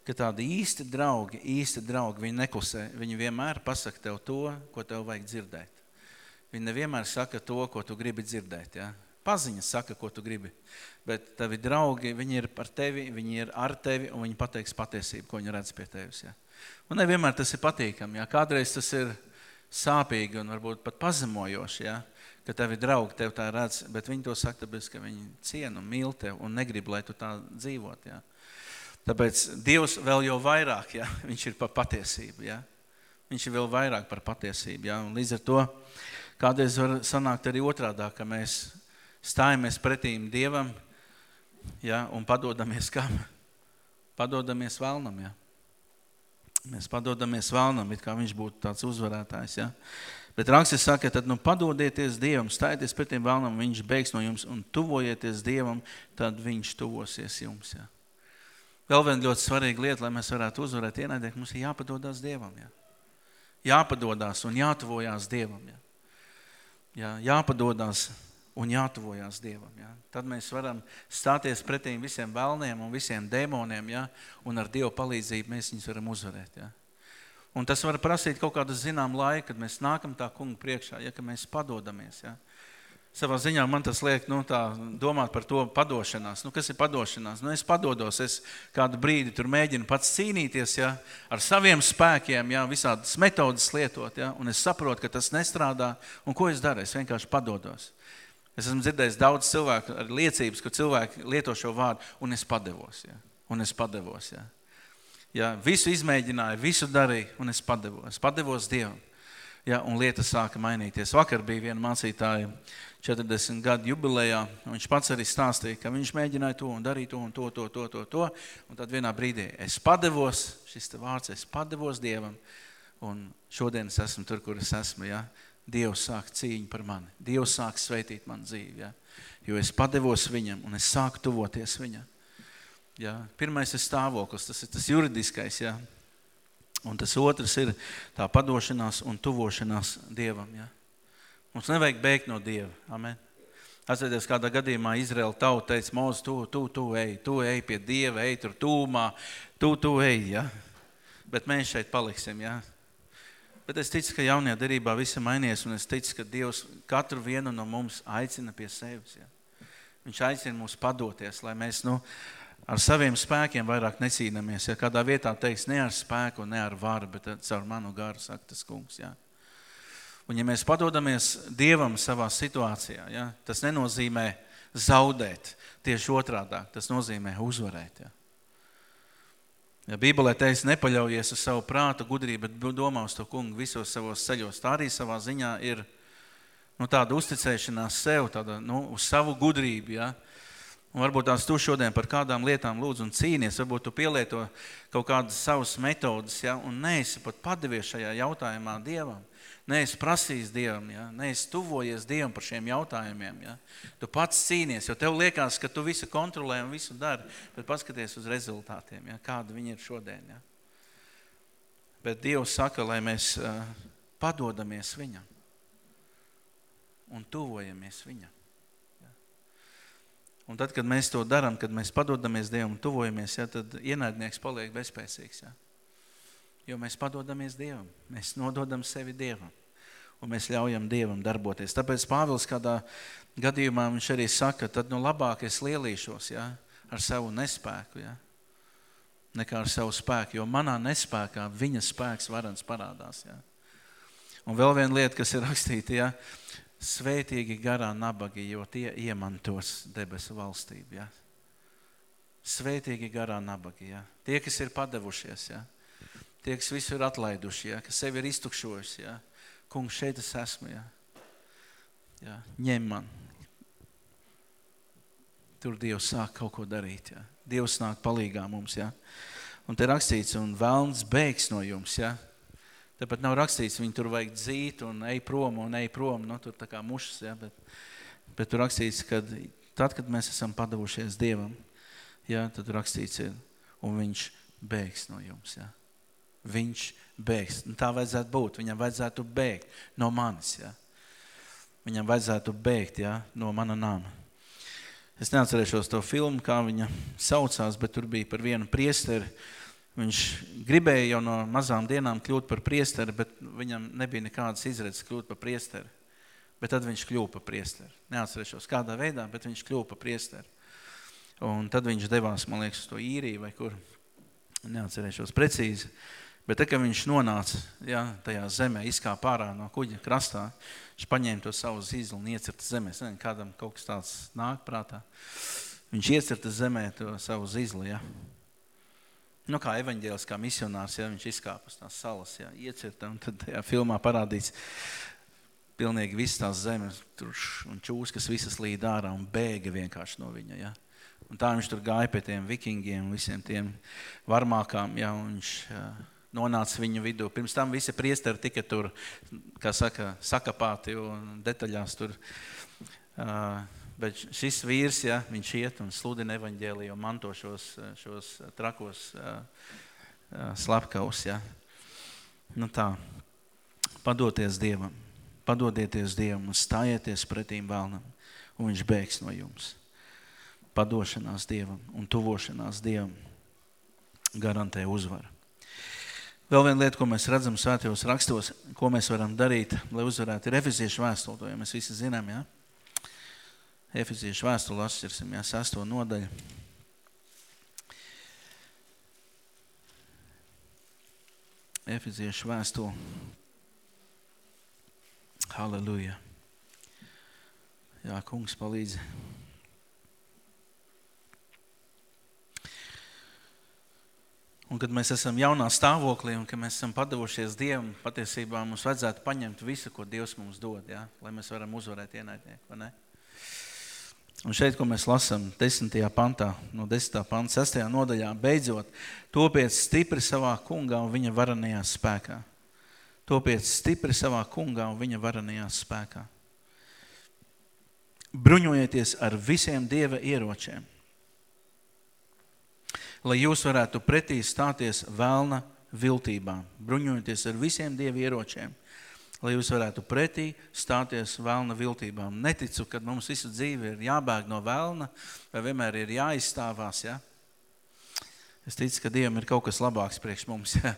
ka tādi īsti draugi, īsti draugi, viņi neklusē, viņi vienmēr pasaka tev to, ko tev vajag dzirdēt. Viņi nevienmēr saka to, ko tu gribi dzirdēt. Ja? Paziņas saka, ko tu gribi. Bet tavi draugi, viņi ir par tevi, viņi ir ar tevi, un viņi pateiks patiesību, ko viņi redz pie tevis. Ja? Un nevienmēr tas ir patīkami. Ja? Kādreiz tas ir sāpīgi un varbūt pat pazemojoši, ja? ka tavi draugi tev tā redz, bet viņi to saka, tāpēc, ka viņi cienu mīl tev un negrib, lai tu tā dzīvot. Ja? Tāpēc Dievs vēl jau vairāk, ja? viņš ir par patiesību. Ja? Viņš ir vēl vairāk par patiesību. Ja? Un līdz ar to Kādreiz var sanākt arī otrādā, ka mēs stājamies pretīm Dievam ja, un padodamies kam? Padodamies vēlnam, ja. Mēs padodamies vēlnam, it kā viņš būtu tāds uzvarētājs, ja. Bet rakstis saka, tad nu padodieties Dievam, stājieties pretīm vēlnam, viņš beigs no jums un tuvojieties Dievam, tad viņš tuvosies jums, ja. Vēl viena ļoti svarīga lieta, lai mēs varētu uzvarēt ienaidnieku, mums ir jāpadodās Dievam. Jā. Jāpadodās un jātuvojās Dievam. Jā. Jā, jāpadodās un jātuvojās Dievam. Jā. Tad mēs varam stāties pretī visiem vēlniem un visiem dēmoniem, jā, un ar Dievu palīdzību mēs viņus varam uzvarēt. Jā. Un tas var prasīt kaut kādu zinām laiku, kad mēs nākam tā kunga priekšā, ja, ka mēs padodamies. Ja. Savā ziņā man tas liek nu, domāt par to padošanās. Nu, kas ir padošanās? Nu, es padodos, es kādu brīdi tur mēģinu pats cīnīties ja, ar saviem spēkiem, ja, visādas metodas lietot, ja, un es saprotu, ka tas nestrādā. Un ko es daru? Es vienkārši padodos. Es esmu dzirdējis daudz cilvēku ar liecības, ka cilvēki lieto šo vārdu, un es padevos. Ja, un es padevos ja. Ja, visu izmēģināju, visu darīju, un es padevos. Padevos Dievam. Ja, un lietas sāka mainīties. Vakar bija viena mācītāja 40 gadu jubilejā. Viņš pats arī stāstīja, ka viņš mēģināja to un darīt to un to, to, to, to, to. Un tad vienā brīdī es padevos, šis vārds, es padevos Dievam. Un šodien es esmu tur, kur es esmu. Ja. Dievs sāk cīņu par mani. Dievs sāk sveitīt man dzīvi. Ja. Jo es padevos viņam un es sāku tuvoties viņam. Ja? Pirmais ir stāvoklis, tas ir tas juridiskais. Ja? Un tas otrs ir tā padošanās un tuvošanās Dievam. Ja? Mums nevajag bēgt no Dieva. Amen. Atcerieties, kādā gadījumā Izraela tauta teica, Mūzes, tu, tu, tu ej, tu ej pie Dieva, ej tur tūmā, tu, tu ej, ja? Bet mēs šeit paliksim, ja? Bet es ticu, ka jaunajā derībā viss ir mainījies, un es ticu, ka Dievs katru vienu no mums aicina pie sevis, ja? Viņš aicina mūs padoties, lai mēs, nu, ar saviem spēkiem vairāk necīnāmies. Ja kādā vietā teiks ne ar spēku, ne ar varu, bet caur manu garu, saka tas kungs. Ja. Un ja mēs padodamies Dievam savā situācijā, ja, tas nenozīmē zaudēt. Tieši otrādāk, tas nozīmē uzvarēt. Ja. Ja Bībelē teiks, nepaļaujies uz savu prātu gudrību, bet domā uz to kungu visos savos ceļos. Tā arī savā ziņā ir nu, tāda uzticēšanās sev, tāda, nu, uz savu gudrību. Ja. Un varbūt tās tu šodien par kādām lietām lūdzu un cīnies, varbūt tu pielieto kaut kādas savas metodas, ja, un neesi pat padevies šajā jautājumā Dievam. Neesi prasījis Dievam, ja, neesi tuvojies Dievam par šiem jautājumiem. Ja. Tu pats cīnies, jo tev liekas, ka tu visu kontrolē un visu dari, bet paskaties uz rezultātiem, ja, kāda viņi ir šodien. Ja. Bet Dievs saka, lai mēs padodamies Viņam un tuvojamies Viņam. Un tad, kad mēs to darām, kad mēs padodamies Dievam un tuvojamies, ja, tad ienaidnieks paliek bezspēcīgs. Ja. Jo mēs padodamies Dievam, mēs nododam sevi Dievam un mēs ļaujam Dievam darboties. Tāpēc Pāvils kādā gadījumā viņš arī saka, tad nu labāk es lielīšos ja, ar savu nespēku, ja, nekā ar savu spēku, jo manā nespēkā viņa spēks varens parādās. Ja. Un vēl viena lieta, kas ir rakstīta, ja, Svētīgi garā nabagi, jo tie iemantos debesu valstību. Ja? Svētīgi garā nabagi, ja? tie, kas ir padevušies, ja? Tie, kas visu ir atlaiduši, ja? kas sevi ir iztukšojuši. Ja? Kungs, šeit es esmu. Ja? Ja? Ņem man. Tur Dievs sāk kaut ko darīt. Ja? Dievs nāk palīgā mums. Ja? Un te rakstīts, un velns bēgs no jums. Ja? Tāpat nav rakstīts, viņi tur vajag dzīt un ej prom un ej prom, nu, tur tā kā mušas, ja, bet, bet tur rakstīts, ka tad, kad mēs esam padavušies Dievam, ja, tad rakstīts ir, un viņš bēgs no jums, ja. Viņš bēgs. Un tā vajadzētu būt. Viņam vajadzētu bēgt no manis, ja. Viņam vajadzētu bēgt, ja, no mana nama. Es neatcerēšos to filmu, kā viņa saucās, bet tur bija par vienu priesteri, Viņš gribēja jau no mazām dienām kļūt par priesteri, bet viņam nebija nekādas izredzes kļūt par priesteri. Bet tad viņš kļuva par priesteri. Neatcerēšos kādā veidā, bet viņš kļuva par priesteri. Un tad viņš devās, man liekas, uz to īriju vai kur. Neatcerēšos precīzi. Bet tad, kad viņš nonāca ja, tajā zemē, izkāpa ārā no kuģa krastā, viņš paņēma to savu zīzli un iecirta zemē. Es nezinu, kādam kaut kas tāds nāk prātā. Viņš iecirta zemē to savu zīzli, ja nu, kā evaņģēlis, kā misionārs, ja viņš izkāpa uz tās salas, ja, iecirta, un tad tajā filmā parādīts pilnīgi visas tās zemes un čūs, kas visas līd ārā un bēga vienkārši no viņa, ja. Un tā viņš tur gāja pie tiem vikingiem, visiem tiem varmākām, ja, un viņš nonāca viņu vidū. Pirms tam visi priesteri tika tur, kā saka, sakapāti un detaļās tur uh, bet šis vīrs, ja, viņš iet un sludina evaņģēliju un manto šos, šos trakos uh, uh, slepkavus. Ja. Nu tā, padoties Dievam, padodieties Dievam un stājieties pretīm vēlnam, un viņš bēgs no jums. Padošanās Dievam un tuvošanās Dievam garantē uzvaru. Vēl viena lieta, ko mēs redzam svētajos rakstos, ko mēs varam darīt, lai uzvarētu, ir efeziešu vēstule. To ja mēs visi zinām, ja? Efeziešu vēstuli atšķirsim, ja, sesto nodaļu. Efeziešu vēstuli. Halleluja. Jā, kungs palīdzi. Un kad mēs esam jaunā stāvoklī un kad mēs esam padavušies Dievam, patiesībā mums vajadzētu paņemt visu, ko Dievs mums dod, ja? lai mēs varam uzvarēt ienaidnieku, vai ne? Un šeit, ko mēs lasām 10. pantā, no 10. panta 6. nodaļā, beidzot, topiet stipri savā kungā un viņa varanajā spēkā. Topiet stipri savā kungā un viņa varanajā spēkā. Bruņojieties ar visiem Dieva ieročiem – lai jūs varētu pretī stāties vēlna viltībām, bruņojoties ar visiem dievu ieročiem, lai jūs varētu pretī stāties vēlna viltībām. Neticu, ka mums visu dzīvi ir jābēg no vēlna, vai vienmēr ir jāizstāvās, ja? Es ticu, ka Dievam ir kaut kas labāks priekš mums, ja?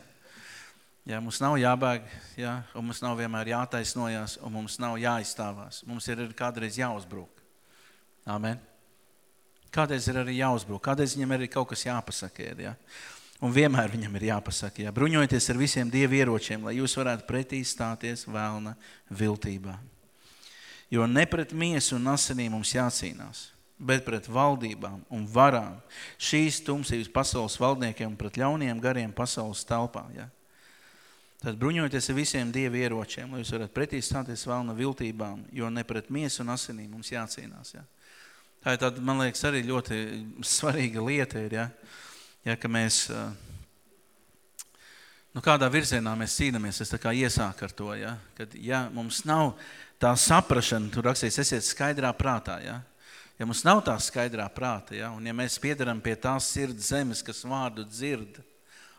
Ja, mums nav jābēg, ja, un mums nav vienmēr jātaisnojās, un mums nav jāizstāvās. Mums ir kādreiz jāuzbruk. Amen. Kādreiz ir arī jāuzbruk, kādreiz viņam ir kaut kas jāpasaka. Ja? Un vienmēr viņam ir jāpasaka, ja? bruņojieties ar visiem dievu ieročiem, lai jūs varētu pretī stāties vēlna viltībā. Jo ne pret miesu un asinīm mums jācīnās, bet pret valdībām un varām, šīs tumsības pasaules valdniekiem un pret ļauniem gariem pasaules telpā. Ja? Tad bruņojieties ar visiem dievu ieročiem, lai jūs varat pretī stāties vēlna viltībām, jo ne pret miesu un asinīm mums jācīnās. Ja? Tā ir tāda, man liekas, arī ļoti svarīga lieta ir, ja, ja ka mēs, nu kādā virzienā mēs cīnāmies, es tā kā iesāku ar to, ja, kad, ja mums nav tā saprašana, tur rakstīts, esiet skaidrā prātā, ja, ja mums nav tā skaidrā prāta, ja, un ja mēs piedaram pie tās sirds zemes, kas vārdu dzird,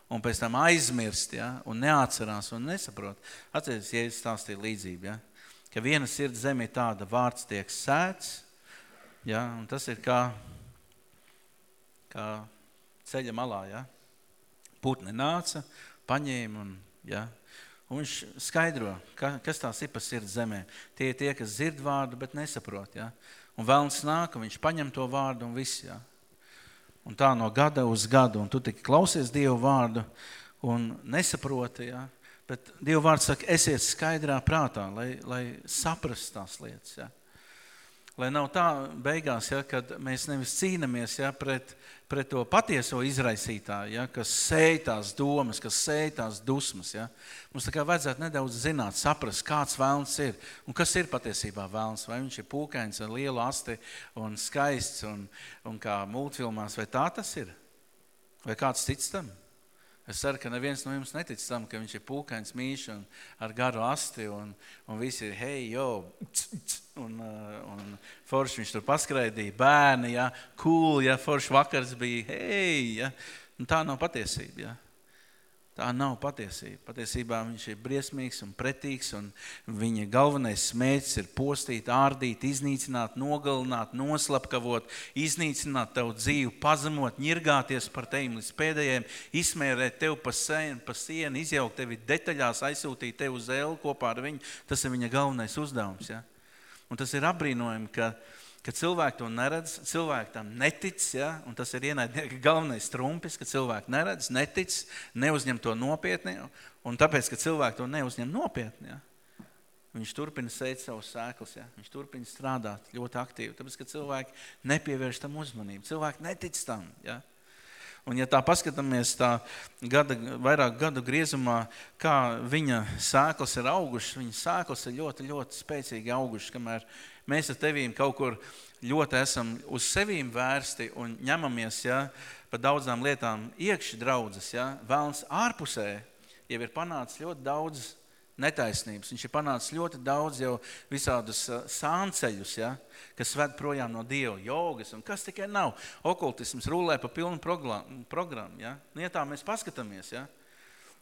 un pēc tam aizmirst, ja, un neatcerās un nesaprot. Atcerieties, ja es stāstīju līdzību, ja, ka viena sirds zeme ir tāda, vārds tiek sēts, Ja? Un tas ir kā, kā ceļa malā. Ja? Putni nāca, paņēma un, ja? un viņš skaidro, ka, kas tās ir pa sirds zemē. Tie ir tie, kas dzird vārdu, bet nesaprot. Ja? Un vēlns nāk, un viņš paņem to vārdu un viss. Ja? Un tā no gada uz gadu, un tu tik klausies Dievu vārdu un nesaproti, ja? bet Dievu vārds saka, esiet skaidrā prātā, lai, lai saprast tās lietas. Ja? Lai nav tā beigās, ja, kad mēs nevis cīnamies ja, pret, pret to patieso izraisītāju, ja, kas sēj tās domas, kas sēj tās dusmas. Ja. Mums tā kā vajadzētu nedaudz zināt, saprast, kāds vēlns ir un kas ir patiesībā vēlns. Vai viņš ir pūkains ar lielu asti un skaists un, un kā multfilmās, vai tā tas ir? Vai kāds cits tam? Es ceru, ka neviens no jums netic tam, ka viņš ir pūkains mīš un ar garu asti un, un visi ir hei, jo, un, uh, un forši viņš tur paskraidīja, bērni, ja, cool, ja, forši vakars bija, hei, ja, un tā nav patiesība, ja. Tā nav patiesība. Patiesībā viņš ir briesmīgs un pretīgs, un viņa galvenais smēķis ir postīt, ārdīt, iznīcināt, nogalināt, noslapkavot, iznīcināt tavu dzīvi, pazemot, ņirgāties par tevi līdz pēdējiem, izmērēt tevi pa sienu, pa sienu izjaukt tevi detaļās, aizsūtīt tevi uz ēlu kopā ar viņu. Tas ir viņa galvenais uzdevums. Ja? Un tas ir apbrīnojami, ka ka cilvēki to neredz, cilvēki tam netic, ja? un tas ir ienaidnieka galvenais trumpis, ka cilvēki neredz, netic, neuzņem to nopietni, un tāpēc, ka cilvēki to neuzņem nopietni, ja? viņš turpina sēt savus sēklas, ja? viņš turpina strādāt ļoti aktīvi, tāpēc, ka cilvēki nepievērš tam uzmanību, cilvēki netic tam, ja? Un ja tā paskatāmies tā gada, vairāk gadu griezumā, kā viņa sēklas ir augušas, viņa sēklas ir ļoti, ļoti spēcīgi augušas, kamēr mēs ar tevīm kaut kur ļoti esam uz sevīm vērsti un ņemamies ja, par daudzām lietām iekši draudzes. Ja, vēlns ārpusē jau ir panācis ļoti daudz netaisnības. Viņš ir panācis ļoti daudz jau visādus sānceļus, ja, kas ved projām no Dieva, jogas un kas tikai nav. Okultisms rulē pa pilnu programmu. Ja. Nu, ja tā mēs paskatāmies, ja.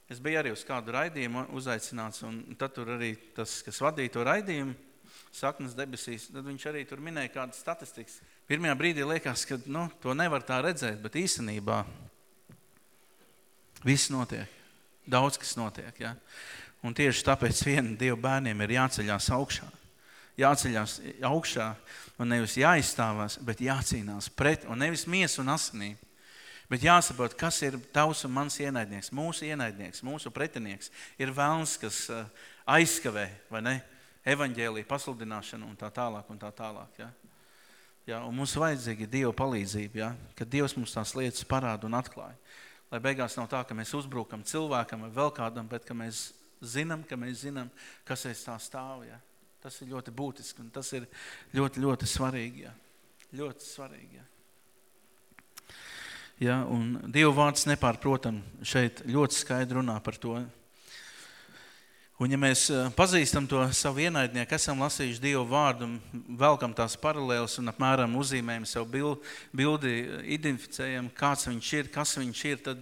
es biju arī uz kādu raidījumu uzaicināts, un tad tur arī tas, kas vadīja to raidījumu, saknes debesīs, tad viņš arī tur minēja kādas statistikas. Pirmajā brīdī liekas, ka nu, to nevar tā redzēt, bet īstenībā viss notiek. Daudz kas notiek. Ja? Un tieši tāpēc vienam Dieva bērniem ir jāceļās augšā. Jāceļās augšā un nevis jāizstāvās, bet jācīnās pret, un nevis miesu un asinīm. Bet jāsaprot, kas ir tavs un mans ienaidnieks, mūsu ienaidnieks, mūsu pretinieks. Ir vēlns, kas eh, aizskavē, vai ne, evaņģēlī pasludināšanu un tā tālāk un tā tālāk. Ja? Ja, un mums vajadzīga Dieva palīdzība, ja? kad Dievs mums tās lietas parāda un atklāja. Lai beigās nav tā, ka mēs uzbrukam cilvēkam vai vēl kādam, bet ka mēs zinām, ka mēs zinām, kas aiz tā stāv. Ja? Tas ir ļoti būtiski un tas ir ļoti, ļoti svarīgi. Ja? Ļoti svarīgi. Ja? Ja, un Dieva vārds nepārprotam šeit ļoti skaidri runā par to. Un ja mēs eh, pazīstam to savu ienaidnieku, esam lasījuši Dievu vārdu un velkam tās paralēles un apmēram uzzīmējam savu bildi, identificējam, kāds viņš ir, kas viņš ir, tad,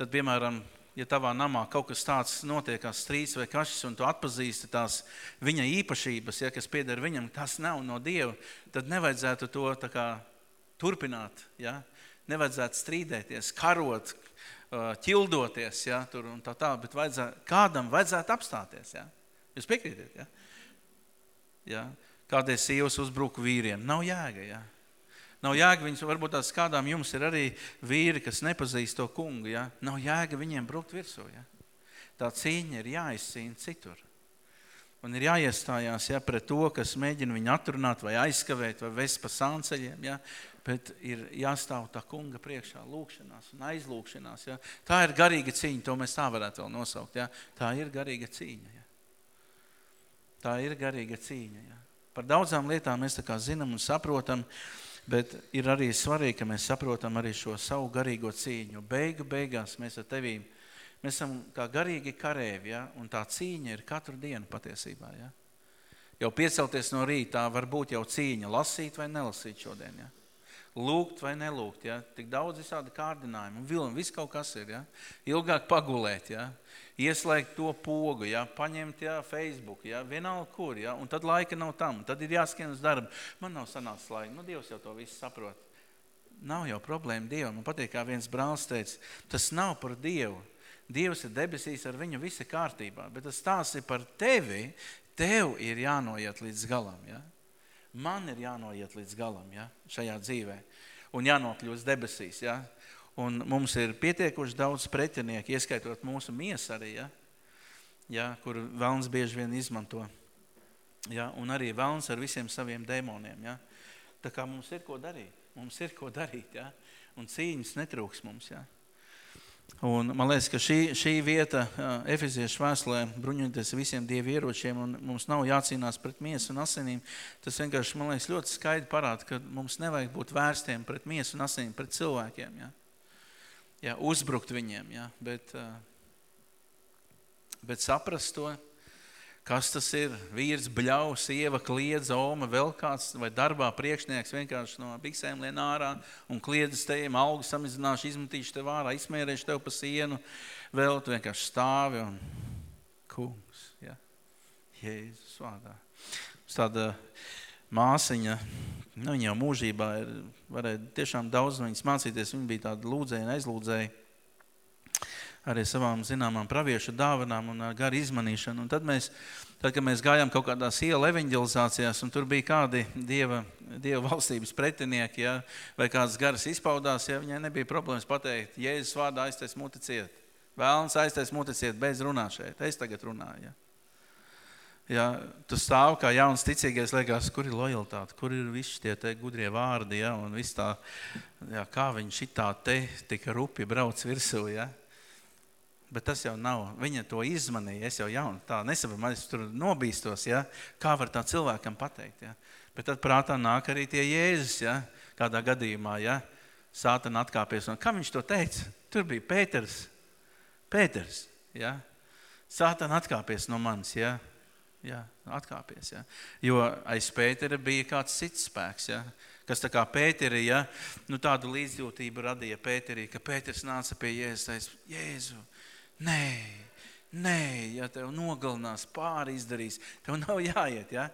tad piemēram, ja tavā namā kaut kas tāds notiek, kā strīds vai kašs, un tu atpazīsti tās viņa īpašības, ja, kas pieder viņam, tas nav no Dieva, tad nevajadzētu to tā kā turpināt, ja? nevajadzētu strīdēties, karot, ķildoties, ja, tur un tā tā, bet vajadzētu, kādam vajadzētu apstāties, ja. Jūs piekrītiet, ja? ja? Kādēļ sievas uzbruku vīriem? Nav jēga, ja? Nav jēga, viņas, varbūt tās kādām jums ir arī vīri, kas nepazīst to kungu, ja? Nav jēga viņiem brukt virsū, ja? Tā cīņa ir jāizcīna citur. Un ir jāiestājās ja, pret to, kas mēģina viņu atrunāt vai aizskavēt vai vest pa sānceļiem. Ja bet ir jāstāv tā kunga priekšā lūkšanās un aizlūkšanās. Ja? Tā ir garīga cīņa, to mēs tā varētu vēl nosaukt. Ja? Tā ir garīga cīņa. Ja? Tā ir garīga cīņa. Ja? Par daudzām lietām mēs tā kā zinām un saprotam, bet ir arī svarīgi, ka mēs saprotam arī šo savu garīgo cīņu. Beigu beigās mēs ar tevīm, mēs esam kā garīgi karēvi, ja? un tā cīņa ir katru dienu patiesībā. Ja? Jau piecelties no rītā var būt jau cīņa, lasīt vai nelasīt šodien. Ja? Lūgt vai nelūgt, ja? tik daudz visādi kārdinājumi, vilni, viss kaut kas ir, ja? ilgāk pagulēt, ja? ieslēgt to pogu, ja? paņemt ja? Facebook, ja? vienalga kur, ja? un tad laika nav tam, tad ir jāskiem uz darbu. Man nav sanācis laika, nu Dievs jau to visu saprot. Nav jau problēma Dievam, man patīk, kā viens brālis teica, tas nav par Dievu. Dievs ir debesīs, ar viņu visi kārtībā, bet tas tās ir par tevi, tev ir jānoiet līdz galam, ja? Man ir jānoiet līdz galam ja, šajā dzīvē un jānokļūst debesīs. Ja. Un mums ir pietiekuši daudz pretinieki, ieskaitot mūsu miesu arī, ja, ja, kur velns bieži vien izmanto. Ja, un arī velns ar visiem saviem dēmoniem. Ja. Tā kā mums ir ko darīt. Mums ir ko darīt. Ja. Un cīņas netrūks mums. Ja. Un man liekas, ka šī, šī vieta Efeziešu vēstulē bruņoties visiem dievu ieročiem un mums nav jācīnās pret miesu un asinīm. Tas vienkārši, man liekas, ļoti skaidri parāda, ka mums nevajag būt vērstiem pret miesu un asinīm, pret cilvēkiem. Ja? Ja, uzbrukt viņiem, ja? bet, bet saprast to, Kas tas ir? Vīrs bļauj, sieva kliedz, oma, vēl kāds vai darbā priekšnieks vienkārši no biksēm lien ārā un kliedz tejiem, augu samazināšu, izmetīšu tev ārā, izmērēšu tev pa sienu, vēl tu vienkārši stāvi un kungs, ja? Jēzus vārdā. Tāda māsiņa, nu, viņa jau mūžībā ir, varēja tiešām daudz no viņas mācīties, viņa bija tāda lūdzēja un aizlūdzēja arī savām zināmām praviešu dāvanām un garu izmanīšanu. Un tad mēs, tad, kad mēs gājām kaut kādās iela evanģelizācijās, un tur bija kādi dieva, dieva valstības pretinieki, ja, vai kādas garas izpaudās, ja viņai nebija problēmas pateikt, Jēzus vārdā aiztais muti ciet. Vēlns aiztais muti ciet, beidz runāt šeit. Es tagad runāju. Ja. Ja, tu stāv kā jauns ticīgais, liekas, kur ir lojalitāte, kur ir visi tie te gudrie vārdi, ja, un viss tā, ja, kā viņi šitā te tik rupi brauc virsū, ja. Bet tas jau nav. Viņa to izmanīja. Es jau jaunu tā nesaprotu, man es tur nobīstos. Ja? Kā var tā cilvēkam pateikt? Ja? Bet tad prātā nāk arī tie Jēzus, ja? kādā gadījumā, ja? Sātana atkāpies. Un kā viņš to teica? Tur bija Pēters. Pēters, ja? Sātana atkāpies no manis, jā. Jā, atkāpies, jā. Jo aiz Pētera bija kāds cits spēks, jā. Kas tā kā Pēteri, jā, nu tādu līdzjūtību radīja Pēterī, ka Pēters nāca pie Jēzus, teica, Jēzu, nē, nē, ja tev nogalinās pāri izdarīs, tev nav jāiet, jā.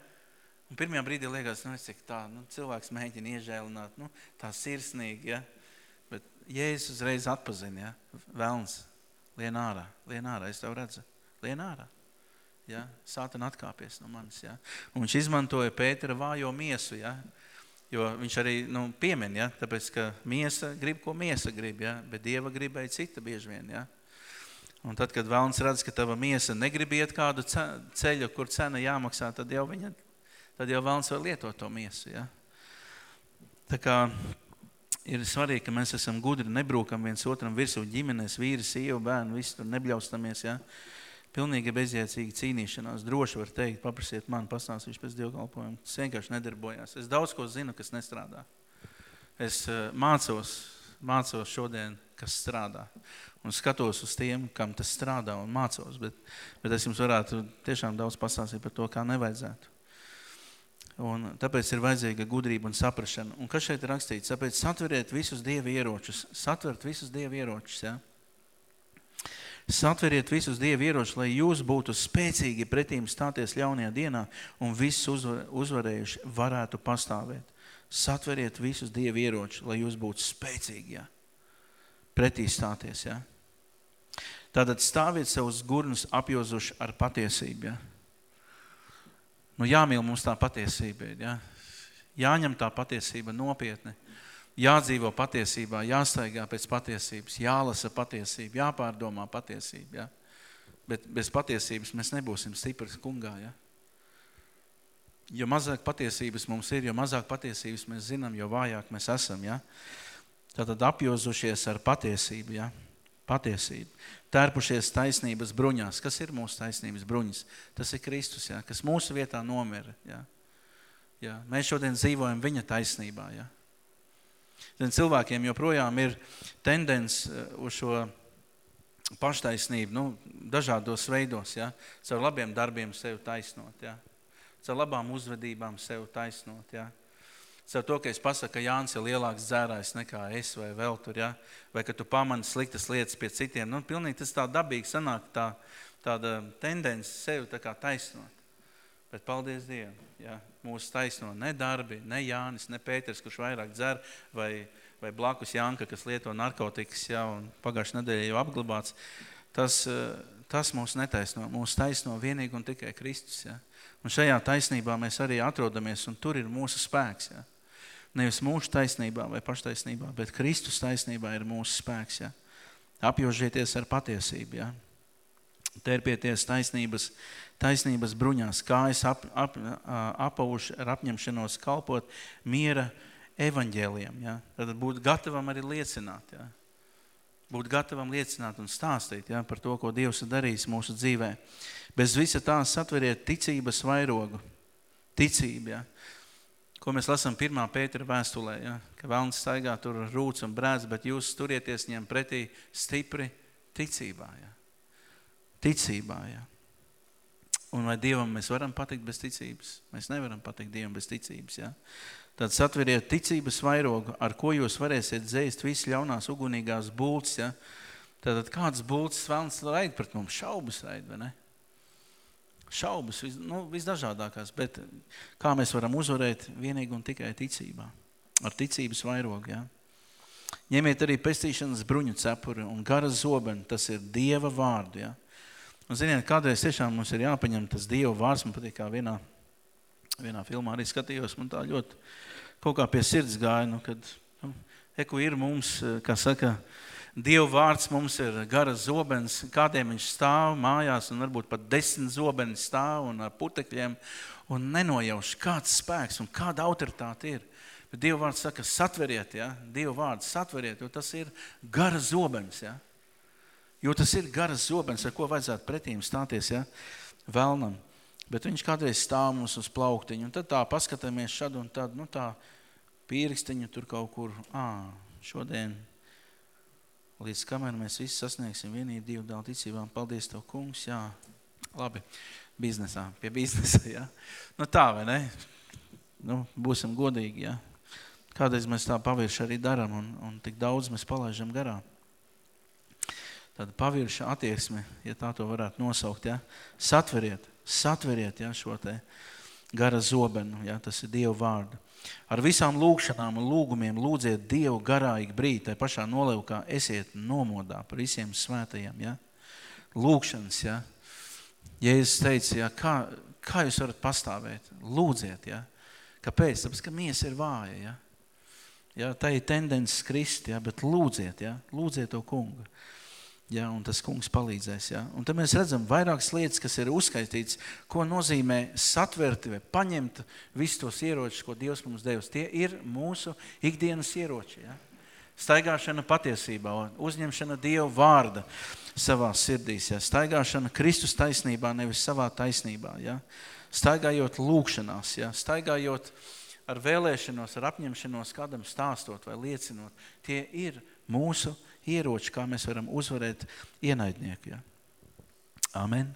Un pirmajā brīdī liekas, nu, es cik tā, nu, cilvēks mēģina iežēlināt, nu, tā sirsnīgi, ja? Bet Jēzus uzreiz atpazina, ja? Velns, lien ārā, lien ārā, es tev redzu, lien ārā. Ja? Sātana atkāpies no manis, ja? Un viņš izmantoja Pētera vājo miesu, ja? Jo viņš arī nu, piemin, ja? tāpēc, ka miesa grib, ko miesa grib, ja? bet Dieva gribēja cita bieži vien, ja? Un tad, kad vēlns redz, ka tava miesa negrib iet kādu ceļu, kur cena jāmaksā, tad jau viņa tad jau vēlns var lietot to miesu. Ja? Tā kā ir svarīgi, ka mēs esam gudri, nebrūkam viens otram virsū ģimenēs, vīri, sieva, bērni, visi tur nebļaustamies. Ja? Pilnīgi bezjēcīgi cīnīšanās. Droši var teikt, paprasiet man, pastāstīšu pēc dievkalpojuma. Tas vienkārši nedarbojās. Es daudz ko zinu, kas nestrādā. Es uh, mācos, mācos šodien, kas strādā. Un skatos uz tiem, kam tas strādā un mācos. Bet, bet es jums varētu tiešām daudz pastāstīt par to, kā nevajadzētu. Un tāpēc ir vajadzīga gudrība un saprašana. Un kas šeit ir rakstīts? Tāpēc satveriet visus Dieva ieročus. Satvert visus Dieva ieročus, ja? Satveriet visus Dieva ieročus, lai jūs būtu spēcīgi pretīm stāties ļaunajā dienā un visus uzvar, uzvarējuši varētu pastāvēt. Satveriet visus Dieva ieročus, lai jūs būtu spēcīgi, ja? Pretī stāties, ja? Tātad stāviet savus gurnus apjozuši ar patiesību, ja? Nu, jāmīl mums tā patiesība. Ja? Jāņem tā patiesība nopietni. Jādzīvo patiesībā, jāstaigā pēc patiesības, jālasa patiesība, jāpārdomā patiesība. Ja? Bet bez patiesības mēs nebūsim stipri kungā. Ja? Jo mazāk patiesības mums ir, jo mazāk patiesības mēs zinām, jo vājāk mēs esam. Ja? Tātad apjozušies ar patiesību. Ja? Patiesība tērpušies taisnības bruņās. Kas ir mūsu taisnības bruņas? Tas ir Kristus, jā, kas mūsu vietā nomira. Jā. Jā. Mēs šodien dzīvojam viņa taisnībā. Jā. Zin, cilvēkiem joprojām ir tendence eh, uz šo paštaisnību, nu, dažādos veidos, ja? caur labiem darbiem sevi taisnot, ja? Caur labām uzvedībām sevi taisnot. Ja? Caur to, ka es pasaku, ka Jānis ir lielāks dzērājs nekā es vai vēl tur, ja? vai ka tu pamani sliktas lietas pie citiem. Nu, pilnīgi tas tā dabīgi sanāk, tā, tāda tendence sevi tā kā taisnot. Bet paldies Dievam, ja? mūsu taisno ne darbi, ne Jānis, ne Pēters, kurš vairāk dzer, vai, vai blakus Janka, kas lieto narkotikas, ja? un pagājušajā nedēļā jau apglabāts. Tas, tas mūs netaisno. Mūs taisno vienīgi un tikai Kristus. Ja? Un šajā taisnībā mēs arī atrodamies, un tur ir mūsu spēks. Ja? Nevis mūsu taisnībā vai paštaisnībā, bet Kristus taisnībā ir mūsu spēks. Ja? Apjožieties ar patiesību. Ja? Terpieties taisnības, taisnības bruņās, kājas ap, ap, apauši ar apņemšanos kalpot miera evaņģēliem. Ja? Tad būt gatavam arī liecināt. Ja? Būt gatavam liecināt un stāstīt ja? par to, ko Dievs ir darījis mūsu dzīvē. Bez visa tā satveriet ticības vairogu. Ticība, ja? ko mēs lasām pirmā Pētera vēstulē, ja? ka vēlns staigā tur rūts un brēdz, bet jūs turieties viņam pretī stipri ticībā. Ja? Ticībā, ja. Un vai Dievam mēs varam patikt bez ticības? Mēs nevaram patikt Dievam bez ticības, ja. Tad satveriet ticības vairogu, ar ko jūs varēsiet dzēst visu ļaunās ugunīgās bultas, ja. Tātad kādas bultas vēlns raid pret mums? Šaubas raid, vai ne? šaubas, vis, nu, visdažādākās, bet kā mēs varam uzvarēt vienīgi un tikai ticībā, ar ticības vairogu, ja? Ņemiet arī pestīšanas bruņu cepuri un gara zobeni, tas ir Dieva vārdu, ja? Un ziniet, kādreiz tiešām mums ir jāpaņem tas Dieva vārds, man patīk kā vienā, vienā filmā arī skatījos, man tā ļoti kaut kā pie sirds gāja, nu, kad, nu, eku ir mums, kā saka, Dieva vārds mums ir garas zobens, kādiem viņš stāv mājās, un varbūt pat desmit zobeni stāv un ar putekļiem, un nenojauš, kāds spēks un kāda autoritāte ir. Bet Dieva vārds saka, satveriet, ja? Dieva vārds satveriet, jo tas ir garas zobens, ja? Jo tas ir garas zobens, ar ko vajadzētu pretīm stāties, ja? Velnam. Bet viņš kādreiz stāv mums uz plauktiņu, un tad tā paskatāmies šad un tad, nu tā pīrikstiņu tur kaut kur, ā, šodien līdz kamēr mēs visi sasniegsim vienību divu dālu ticībām. Paldies Tev, kungs, jā, Labi, biznesā, pie biznesa, ja. Nu tā, vai ne? Nu, būsim godīgi, ja. Kādreiz mēs tā pavirši arī daram un, un tik daudz mēs palaižam garām. Tāda pavirša attieksme, ja tā to varētu nosaukt, ja. Satveriet, satveriet, ja, šo te gara zobenu, ja, tas ir Dieva vārdu. Ar visām lūkšanām un lūgumiem lūdziet Dievu garīgi brīdi, tai pašā nolevkā esiet nomodā par visiem svētajiem, ja. Lūkšanas, ja. Jēzus teica, ja, kā, kā jūs varat pastāvēt? Lūdziet, ja. Kāpēc? Tāpēc, ka miesa ir vāja, ja. Ja, tā ir tendence krist, ja, bet lūdziet, ja, lūdziet to kungu. Ja, un tas kungs palīdzēs. Ja. Un tad mēs redzam vairākas lietas, kas ir uzskaitīts, ko nozīmē satvert vai paņemt visus tos ieročus, ko Dievs mums devis. Tie ir mūsu ikdienas ieroči. Ja. Staigāšana patiesībā, uzņemšana Dieva vārda savā sirdīs. Ja. Staigāšana Kristus taisnībā, nevis savā taisnībā. Ja. Staigājot lūkšanās, ja. staigājot ar vēlēšanos, ar apņemšanos kādam stāstot vai liecinot. Tie ir mūsu ieroči ieroči, kā mēs varam uzvarēt ienaidnieku. Ja? Amen.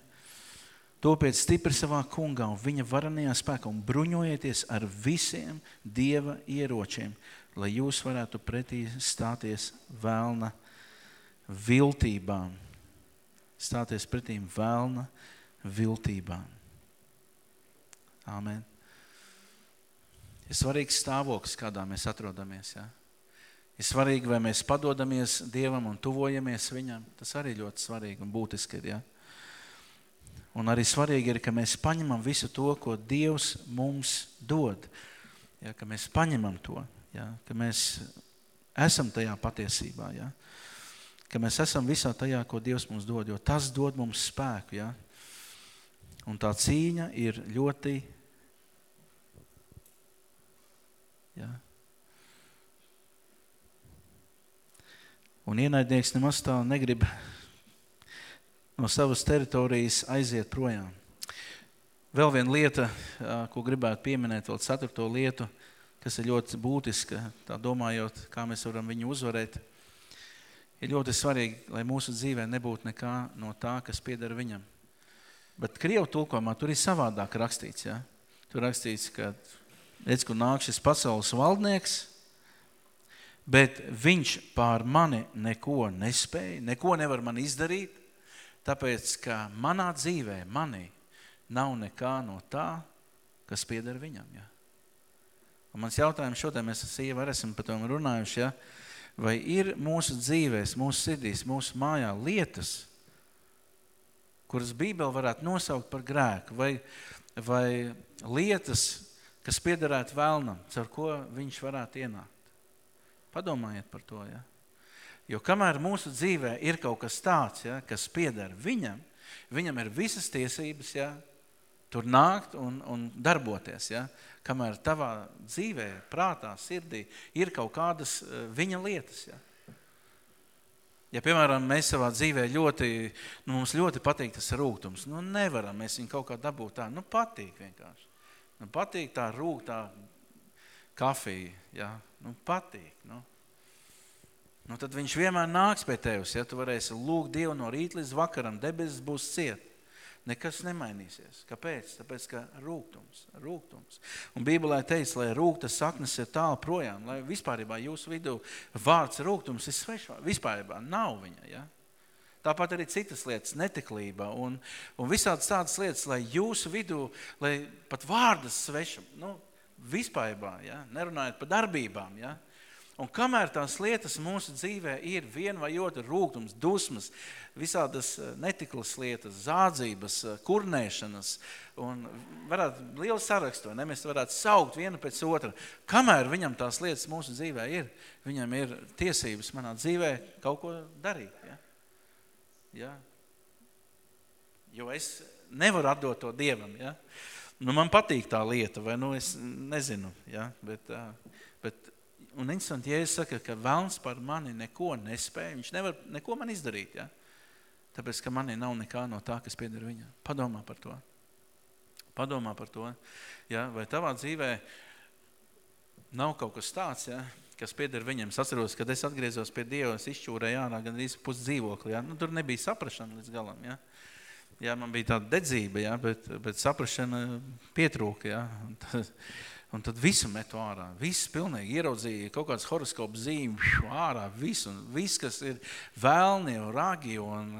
Topiet stipri savā kungā un viņa varanajā spēkā un bruņojieties ar visiem Dieva ieročiem, lai jūs varētu pretī stāties vēlna viltībām. Stāties pretīm vēlna viltībām. Amen. Ir svarīgs stāvoklis, kādā mēs atrodamies. Ja? Ir svarīgi, vai mēs padodamies Dievam un tuvojamies Viņam. Tas arī ļoti svarīgi un būtiski ir. Ja? Un arī svarīgi ir, ka mēs paņemam visu to, ko Dievs mums dod. Ja? Ka mēs paņemam to, ja? ka mēs esam tajā patiesībā. Ja? Ka mēs esam visā tajā, ko Dievs mums dod, jo tas dod mums spēku. Ja? Un tā cīņa ir ļoti ja? Un ienaidnieks nemaz tā negrib no savas teritorijas aiziet projām. Vēl viena lieta, ko gribētu pieminēt, vēl ceturto lietu, kas ir ļoti būtiska, tā domājot, kā mēs varam viņu uzvarēt, ir ļoti svarīgi, lai mūsu dzīvē nebūtu nekā no tā, kas piedara viņam. Bet Krievu tulkojumā tur ir savādāk rakstīts. Ja? Tur rakstīts, ka redz, kur nāk šis pasaules valdnieks – bet viņš pār mani neko nespēja, neko nevar man izdarīt, tāpēc, ka manā dzīvē, manī, nav nekā no tā, kas pieder viņam. Ja? Un mans jautājums šodien, mēs ar sievu arī esam par to runājuši, ja? vai ir mūsu dzīvēs, mūsu sirdīs, mūsu mājā lietas, kuras Bībele varētu nosaukt par grēku, vai, vai lietas, kas piederētu vēlnam, caur ko viņš varētu ienākt. Padomājiet par to. Ja? Jo kamēr mūsu dzīvē ir kaut kas tāds, ja, kas pieder viņam, viņam ir visas tiesības ja, tur nākt un, un darboties. Ja? Kamēr tavā dzīvē, prātā, sirdī ir kaut kādas eh, viņa lietas. Ja? Ja, piemēram, mēs savā dzīvē ļoti, nu, mums ļoti patīk tas rūgtums, nu, nevaram mēs viņu kaut kā dabūt tā, nu, patīk vienkārši. Nu, patīk tā rūgtā kafija, ja, nu, patīk. Nu. Nu, tad viņš vienmēr nāks pie tevis, ja tu varēsi lūgt Dievu no rīta līdz vakaram, debesis būs ciet. Nekas nemainīsies. Kāpēc? Tāpēc, ka rūgtums, rūgtums. Un Bībelē teica, lai rūgtas saknes ir tālu projām, lai vispārībā jūsu vidū vārds rūgtums ir svešā. Vispārībā nav viņa, ja? Tāpat arī citas lietas, netiklība un, un visādas tādas lietas, lai jūsu vidū, lai pat vārdas svešam, nu, vispārībā, ja? nerunājot par darbībām, ja? Un kamēr tās lietas mūsu dzīvē ir viena vai otra rūgtums, dusmas, visādas eh, netiklas lietas, zādzības, eh, kurnēšanas, un varētu lielu sarakstu, ne? mēs varētu saukt vienu pēc otra. Kamēr viņam tās lietas mūsu dzīvē ir, viņam ir tiesības manā dzīvē kaut ko darīt. Ja? Ja? Jo es nevaru atdot to Dievam. Ja? Nu, man patīk tā lieta, vai nu es nezinu, ja? bet, bet un interesanti, es saka, ka velns par mani neko nespēja, viņš nevar neko man izdarīt, ja? tāpēc, ka manī nav nekā no tā, kas pieder viņam. Padomā par to. Padomā par to, ja? vai tavā dzīvē nav kaut kas tāds, ja? kas pieder viņam. Es atceros, kad es atgriezos pie Dieva, es izšķūrēju ārā gan arī pus dzīvokli. Ja? Nu, tur nebija saprašana līdz galam. Ja? Jā, man bija tāda dedzība, jā, bet, bet saprašana pietrūka, jā. Un tad, un tad visu metu ārā, viss pilnīgi ieraudzīja kaut kāds horoskopu zīmi ārā, visu, un viss, kas ir vēlni un ragi un,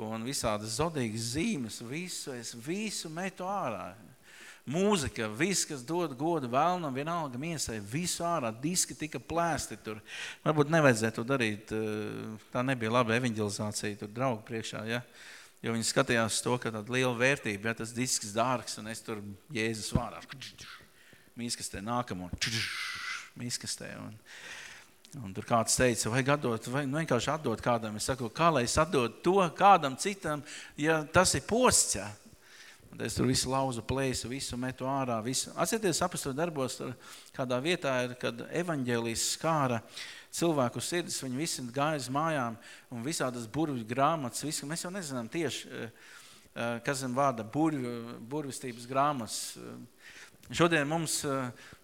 un visādas zodīgas zīmes, visu, es visu metu ārā. Mūzika, viss, kas dod godu vēlnam, vienalga miesai, visu ārā, diski tika plēsti tur. Varbūt nevajadzētu to darīt, tā nebija laba evanģelizācija tur draugu priekšā, ja? Jo viņi skatījās to, ka tāda liela vērtība, ja tas disks dārgs, un es tur Jēzus vārā, mīskastē nākamo, mīskastē, un, un tur kāds teica, vajag atdot, vai nu vienkārši atdot kādam. Es saku, kā lai es atdod to kādam citam, ja tas ir posts, ja? Un es tur visu lauzu plēsu, visu metu ārā. Visu. Atcerieties, apastu darbos, kādā vietā ir, kad evaņģēlijas skāra cilvēku sirdis, viņi visi gāja uz mājām un visādas burvju grāmatas, visu. mēs jau nezinām tieši, eh, eh, kas zem vārda burvju, burvistības grāmatas. Šodien mums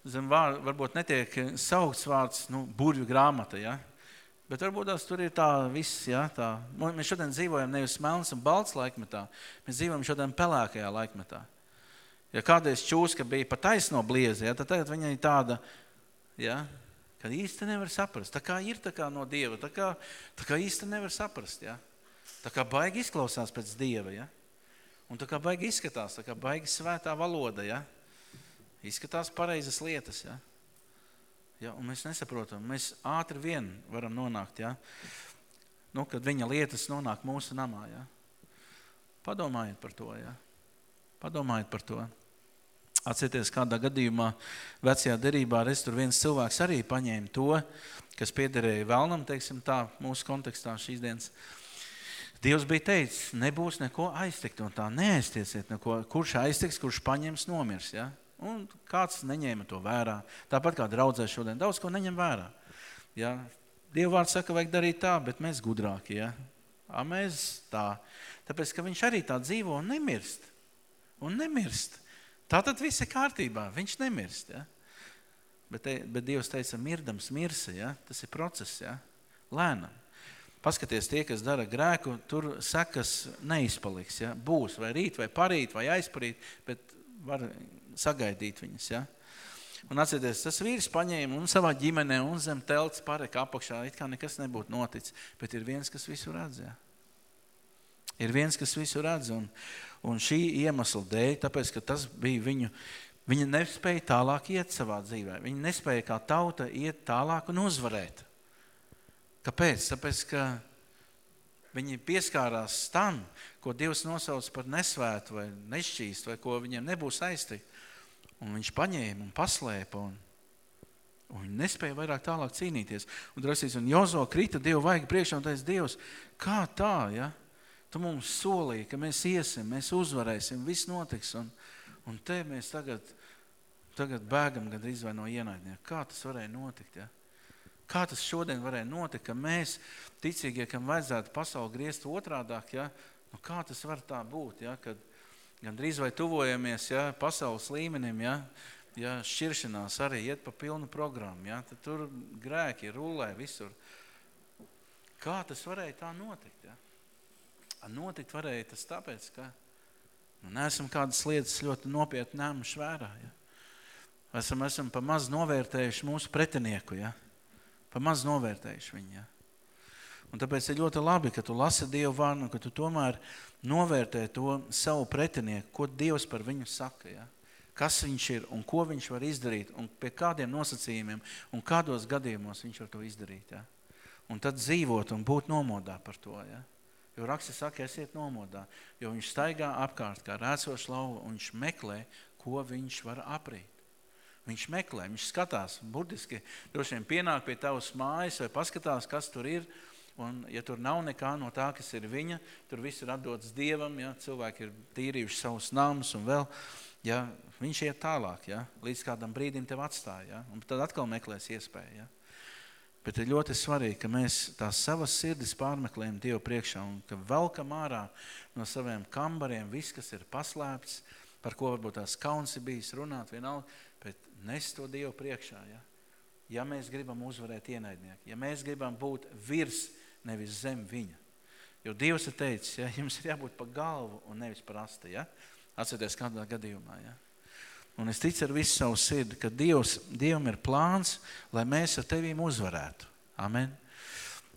zem vārda varbūt netiek saukts vārds nu, burvju grāmata, ja? Bet varbūt tās tur ir tā viss, ja, tā. Mēs šodien dzīvojam nevis melns un balts laikmetā, mēs dzīvojam šodien pelēkajā laikmetā. Ja kādreiz čūska bija pa taisno bliezi, ja, tad tagad viņa ir tāda, ja, kad īsti nevar saprast. Tā kā ir tā kā no Dieva, tā kā, tā kā īsti nevar saprast, ja. Tā kā baigi izklausās pēc Dieva, ja. Un tā kā baigi izskatās, tā kā baigi svētā valoda, ja. Izskatās pareizas lietas, ja. Ja, un mēs nesaprotam, mēs ātri vien varam nonākt, ja, nu, kad viņa lietas nonāk mūsu namā. Ja. Padomājiet par to. Ja. Padomājiet par to. Atcerieties, kādā gadījumā vecajā derībā reiz tur viens cilvēks arī paņēma to, kas piederēja vēlnam, teiksim tā, mūsu kontekstā šīs dienas. Dievs bija teicis, nebūs neko aiztikt no tā, neaiztiesiet neko. Kurš aiztiks, kurš paņems, nomirs. Ja? Un kāds neņēma to vērā. Tāpat kā draudzē šodien, daudz ko neņem vērā. Ja? Dieva vārds saka, vajag darīt tā, bet mēs gudrāki. Ja? A, mēs tā. Tāpēc, ka viņš arī tā dzīvo un nemirst. Un nemirst. Tā tad viss ir kārtībā. Viņš nemirst. Ja? Bet, te, bet Dievs teica, mirdams mirsa. Ja? Tas ir process. Ja? Lēnam. Paskaties, tie, kas dara grēku, tur sekas neizpaliks. Ja? Būs vai rīt, vai parīt, vai aizparīt, bet var sagaidīt viņas. Ja? Un atcerieties, tas vīrs paņēma un savā ģimenē un zem telts pareka apakšā, it kā nekas nebūtu noticis, bet ir viens, kas visu redz. Ja? Ir viens, kas visu redz, un, un šī iemesla dēļ, tāpēc, ka tas bija viņu, viņa nespēja tālāk iet savā dzīvē. Viņa nespēja kā tauta iet tālāk un uzvarēt. Kāpēc? Tāpēc, ka viņi pieskārās tam, ko Dievs nosauc par nesvētu vai nešķīstu, vai ko viņiem nebūs saistīti. Un viņš paņēma un paslēpa un, un viņi nespēja vairāk tālāk cīnīties. Un, drasīs, un Jozo krita Dievu vajag priekšā un teica, Dievs, kā tā, ja? Tu mums solīji, ka mēs iesim, mēs uzvarēsim, viss notiks. Un, un te mēs tagad, tagad bēgam gandrīz vai no ienaidnieka. Kā tas varēja notikt, ja? Kā tas šodien varēja notikt, ka mēs, ticīgie, kam vajadzētu pasauli griezt otrādāk, ja? nu, kā tas var tā būt, ja? kad, gan drīz vai tuvojamies ja, pasaules līmenim, ja, ja šķiršanās arī iet pa pilnu programmu, ja, tad tur grēki rulē visur. Kā tas varēja tā notikt? Ja? Notikt varēja tas tāpēc, ka nu, neesam kādas lietas ļoti nopietni ņēmuši vērā. Ja? Esam, esam pa maz novērtējuši mūsu pretinieku, ja? pa maz novērtējuši viņu. Ja? Un tāpēc ir ļoti labi, ka tu lasi Dievu vārnu, ka tu tomēr novērtē to savu pretinieku, ko Dievs par viņu saka. Ja? Kas viņš ir un ko viņš var izdarīt un pie kādiem nosacījumiem un kādos gadījumos viņš var to izdarīt. Ja? Un tad dzīvot un būt nomodā par to. Ja? Jo raksti saka, esiet nomodā, jo viņš staigā apkārt kā rēcošs lauva un viņš meklē, ko viņš var aprīt. Viņš meklē, viņš skatās, burtiski droši vien pienāk pie tavas mājas vai paskatās, kas tur ir, Un, ja tur nav nekā no tā, kas ir viņa, tur viss ir atdots Dievam, ja, cilvēki ir tīrījuši savus namus un vēl, ja, viņš iet tālāk, ja, līdz kādam brīdim tev atstāja, ja, un tad atkal meklēs iespēju. Ja. Bet ir ļoti svarīgi, ka mēs tās savas sirdis pārmeklējam Dievu priekšā un ka velkam ārā no saviem kambariem viss, kas ir paslēpts, par ko varbūt tās kauns ir bijis runāt vienalga, bet nes to Dievu priekšā. Ja, ja mēs gribam uzvarēt ienaidnieku, ja mēs gribam būt virs nevis zem viņa. Jo Dievs ir teicis, ja, jums ir jābūt pa galvu un nevis par asta. Ja? Atcerieties kādā gadījumā. Ja? Un es ticu ar visu savu sirdi, ka Dievs, Dievam ir plāns, lai mēs ar tevīm uzvarētu. Amen.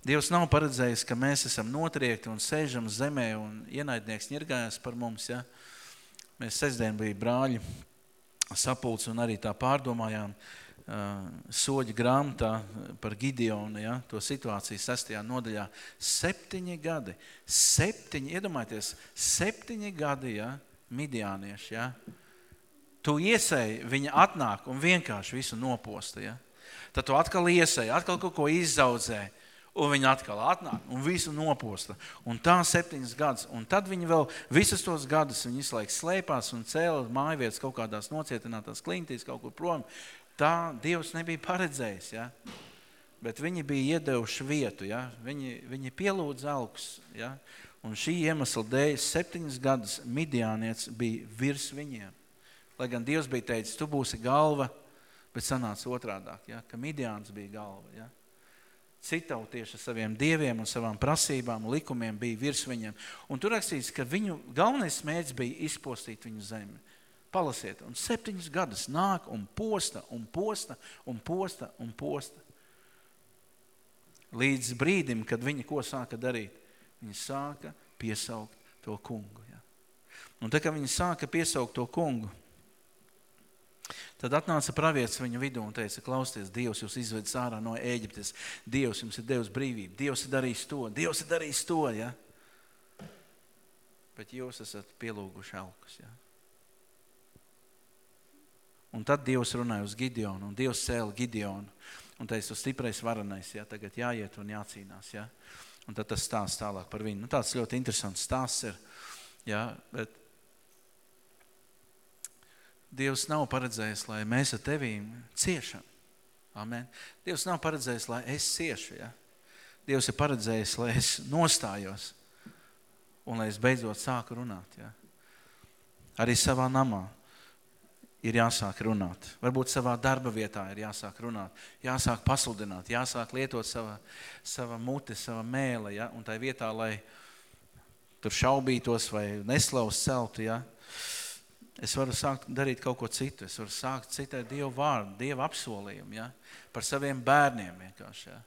Dievs nav paredzējis, ka mēs esam notriekti un sēžam zemē un ienaidnieks ņirgājas par mums. Ja? Mēs sestdien bija brāļi sapulci un arī tā pārdomājām uh, soļa grāmatā par Gideonu, ja, to situāciju sestajā nodaļā. Septiņi gadi, septiņi, iedomājieties, septiņi gadi, ja, midiānieši, ja. Tu iesēji, viņa atnāk un vienkārši visu noposta, ja. Tad tu atkal iesēji, atkal kaut ko izaudzēji un viņi atkal atnāk un visu noposta. Un tā septiņas gadus. Un tad viņi vēl visus tos gadus viņi visu laiku slēpās un cēla mājvietas kaut kādās nocietinātās klintīs kaut kur prom. Tā Dievs nebija paredzējis. Ja? Bet viņi bija iedevuši vietu. Ja? Viņi, viņi pielūdza augs. Ja? Un šī iemesla dēļ septiņas gadus midiānietis bija virs viņiem. Lai gan Dievs bija teicis, tu būsi galva, bet sanāca otrādāk, ja? ka midiāns bija galva. Ja? citautieši ar saviem dieviem un savām prasībām likumiem bija virs viņiem. Un tur rakstīts, ka viņu galvenais mērķis bija izpostīt viņu zemi. Palasiet, un septiņus gadus nāk un posta, un posta, un posta, un posta. Līdz brīdim, kad viņi ko sāka darīt? Viņi sāka piesaukt to kungu. Ja? Un tā kā viņi sāka piesaukt to kungu, Tad atnāca pravietis viņu vidū un teica, klausieties, Dievs jūs izvedis ārā no Ēģiptes. Dievs jums ir devis brīvību. Dievs ir darījis to. Dievs ir darījis to, ja? Bet jūs esat pielūguši augus, ja? Un tad Dievs runāja uz Gideonu, un Dievs cēla Gideonu. Un teica, tu stiprais varanais, ja? tagad jāiet un jācīnās, ja? Un tad tas stāsts tālāk par viņu. Nu, tāds ļoti interesants stāsts ir, ja? Bet Dievs nav paredzējis, lai mēs ar tevīm ciešam. Amen. Dievs nav paredzējis, lai es ciešu. Ja? Dievs ir paredzējis, lai es nostājos un lai es beidzot sāku runāt. Ja? Arī savā namā ir jāsāk runāt. Varbūt savā darba vietā ir jāsāk runāt, jāsāk pasludināt, jāsāk lietot sava, sava mute, sava mēle. Ja? Un tai vietā, lai tur šaubītos vai neslavus celtu, ja? Es varu sākt darīt kaut ko citu. Es varu sākt citēt Dievu vārdu, Dievu apsolījumu, ja? par saviem bērniem vienkārši. Ja?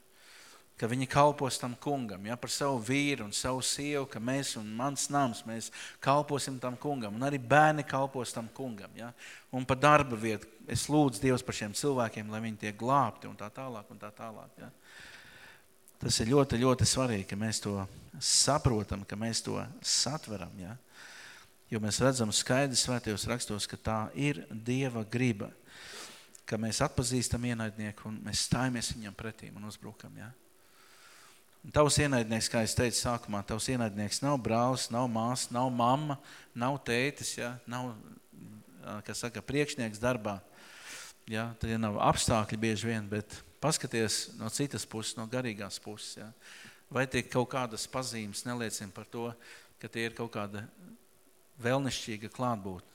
Ka viņi kalpos tam kungam, ja? par savu vīru un savu sievu, ka mēs un mans nams, mēs kalposim tam kungam. Un arī bērni kalpos tam kungam. Ja? Un par darba vietu es lūdzu Dievs par šiem cilvēkiem, lai viņi tiek glābti un tā tālāk un tā tālāk. Ja? Tas ir ļoti, ļoti svarīgi, ka mēs to saprotam, ka mēs to satveram. Ja? Jo mēs redzam skaidri svētajos rakstos, ka tā ir Dieva griba, ka mēs atpazīstam ienaidnieku un mēs stājamies viņam pretīm un uzbrukam. Ja? Un tavs ienaidnieks, kā es teicu sākumā, tavs ienaidnieks nav brālis, nav māsa, nav mamma, nav tētis, ja? nav, kas saka, priekšnieks darbā. Tad ja nav apstākļi bieži vien, bet paskaties no citas puses, no garīgās puses. Ja? Vai tie kaut kādas pazīmes neliecina par to, ka tie ir kaut kāda vēlnišķīga klātbūt.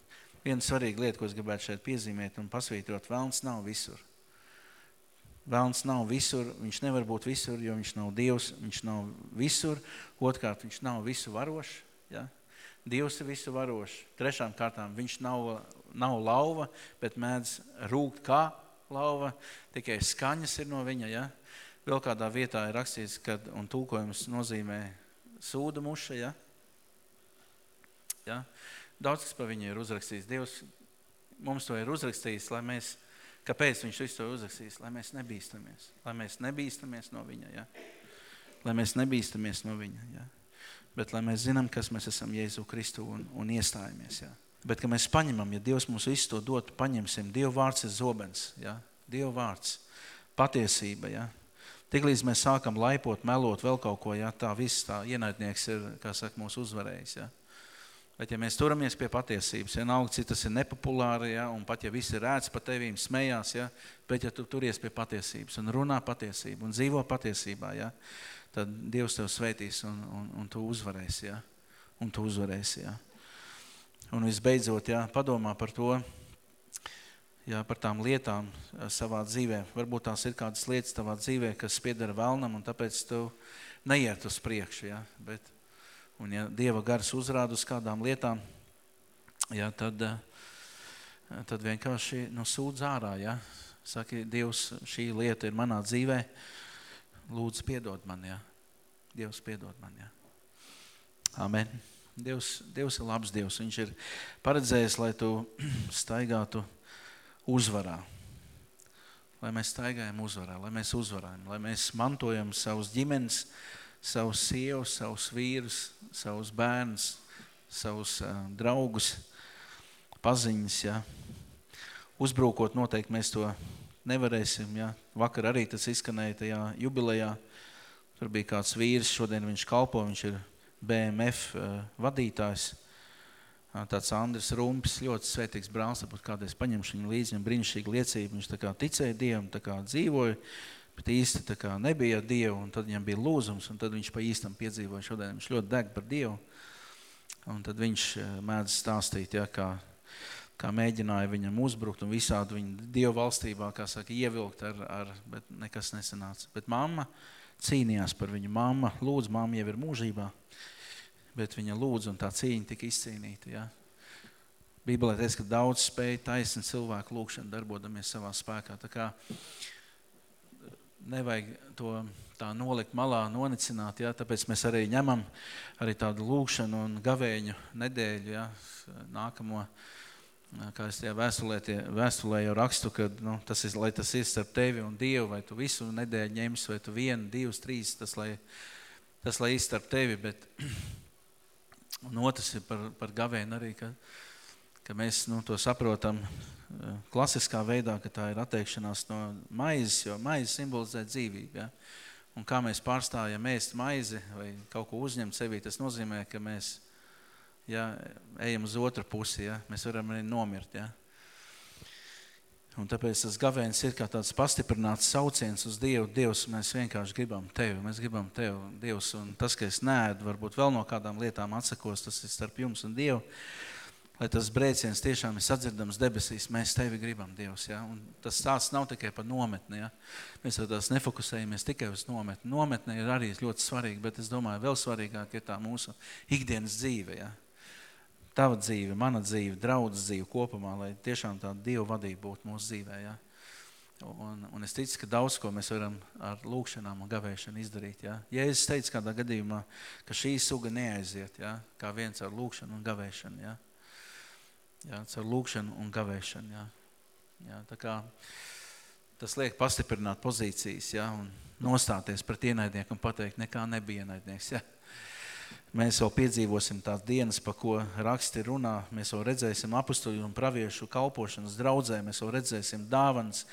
Viena svarīga lieta, ko es gribētu šeit piezīmēt un pasvītrot, vēlns nav visur. Vēlns nav visur, viņš nevar būt visur, jo viņš nav Dievs, viņš nav visur. Otkārt, viņš nav visu varošs. Ja? Dievs ir visu varošs. Trešām kārtām, viņš nav, nav lauva, bet mēdz rūgt kā lauva, tikai skaņas ir no viņa. Ja? Vēl kādā vietā ir rakstīts, kad, un tulkojums nozīmē sūda muša, ja? Ja? Daudz kas par viņu ir uzrakstīts. Dievs mums to ir uzrakstījis, lai mēs, kāpēc viņš visu to uzrakstījis? Lai mēs nebīstamies. Lai mēs nebīstamies no viņa. Ja? Lai mēs nebīstamies no viņa. Ja? Bet lai mēs zinām, kas mēs esam Jēzu Kristu un, un iestājamies. Ja? Bet, ka mēs paņemam, ja Dievs mums visu to dot, paņemsim. Dieva vārds ir zobens. Ja? Dieva vārds. Patiesība. Ja? Tiklīdz mēs sākam laipot, melot vēl kaut ko, ja? tā viss tā ienaidnieks ir, kā saka, mūs uzvarējis. Ja? Bet ja mēs turamies pie patiesības, vienalga, cik tas ir nepopulāri, ja, un pat ja viss ir rēts par tevīm, smējās, ja, bet ja tu turies pie patiesības un runā patiesību un dzīvo patiesībā, ja, tad Dievs tev svētīs un, un, un tu uzvarēsi, ja, un tu uzvarēsi, ja. Un visbeidzot, ja, padomā par to, ja, par tām lietām savā dzīvē. Varbūt tās ir kādas lietas tavā dzīvē, kas piedara vēlnam, un tāpēc tu neiet uz priekšu, ja, bet Un ja Dieva gars uzrāda uz kādām lietām, ja, tad, tad vienkārši nu, sūdz ārā. Ja. Saki, Dievs, šī lieta ir manā dzīvē, lūdzu piedod man. Ja. Dievs piedod man. Ja. Amen. Dievs, Dievs ir labs Dievs. Viņš ir paredzējis, lai tu staigātu uzvarā. Lai mēs staigājam uzvarā, lai mēs uzvarājam, lai mēs mantojam savus ģimenes, savus sievas, savus vīrus, savus bērnus, savus uh, draugus, paziņas. Ja. Uzbrūkot noteikti mēs to nevarēsim. Ja. Vakar arī tas izskanēja tajā jubilejā. Tur bija kāds vīrs, šodien viņš kalpo, viņš ir BMF uh, vadītājs tāds Andris Rumpis, ļoti svētīgs brālis, varbūt kādreiz paņemšu viņu līdzi, viņam brīnišķīga liecība, viņš tā kā ticēja Dievam, tā kā dzīvoja, bet īsti tā kā nebija Dievu, un tad viņam bija lūzums, un tad viņš pa īstam piedzīvoja šodien, viņš ļoti deg par Dievu, un tad viņš mēdz stāstīt, ja, kā, kā mēģināja viņam uzbrukt un visādi viņu Dievu valstībā, kā saka, ievilkt ar, ar bet nekas nesanāca. Bet mamma cīnījās par viņu, mamma, lūdzu, mamma jau ir mūžībā, bet viņa lūdza un tā cīņa tika izcīnīta. Ja? Bībelē teica, ka daudz spēja taisni cilvēku lūkšanu darbodamies savā spēkā. Tā kā nevajag to tā nolikt malā, nonicināt, ja? tāpēc mēs arī ņemam arī tādu lūkšanu un gavēņu nedēļu, ja? nākamo, kā es tajā vēstulē, tie, vēstulē jau rakstu, ka nu, tas ir, lai tas ir starp tevi un Dievu, vai tu visu nedēļu ņems, vai tu vienu, divas, trīs, tas, lai, tas, lai ir starp tevi, bet Un otrs ir par, par gavēnu arī, ka, ka mēs nu, to saprotam klasiskā veidā, ka tā ir atteikšanās no maizes, jo maize simbolizē dzīvību. Ja? Un kā mēs pārstājam ēst maizi vai kaut ko uzņemt sevī, tas nozīmē, ka mēs ja, ejam uz otru pusi, ja? mēs varam arī nomirt. Ja? Un tāpēc tas gavēns ir kā tāds pastiprināts sauciens uz Dievu. Dievs, mēs vienkārši gribam Tevi, mēs gribam Tevi, Dievs. Un tas, ka es nēdu, varbūt vēl no kādām lietām atsakos, tas ir starp jums un Dievu. Lai tas brēciens tiešām ir sadzirdams debesīs, mēs Tevi gribam, Dievs. Ja? Un tas stāsts nav tikai par nometni. Ja? Mēs tās nefokusējamies tikai uz nometni. Nometne ir arī ļoti svarīga, bet es domāju, vēl svarīgāk ir tā mūsu ikdienas dzīve. Ja? tava dzīve, mana dzīve, draudzes dzīve kopumā, lai tiešām tā Dieva vadība būtu mūsu dzīvē. Ja? Un, un es ticu, ka daudz ko mēs varam ar lūkšanām un gavēšanu izdarīt. Ja, ja es teicu kādā gadījumā, ka šī suga neaiziet, ja, kā viens ar lūkšanu un gavēšanu. Ja, ja, ar lūkšanu un gavēšanu. Ja, ja, tā kā tas liek pastiprināt pozīcijas ja, un nostāties pret ienaidnieku un pateikt, nekā nebija ienaidnieks. Ja. Mēs vēl piedzīvosim tās dienas, pa ko raksti runā. Mēs vēl redzēsim apustuļu un praviešu kalpošanas draudzē. Mēs vēl redzēsim dāvanas.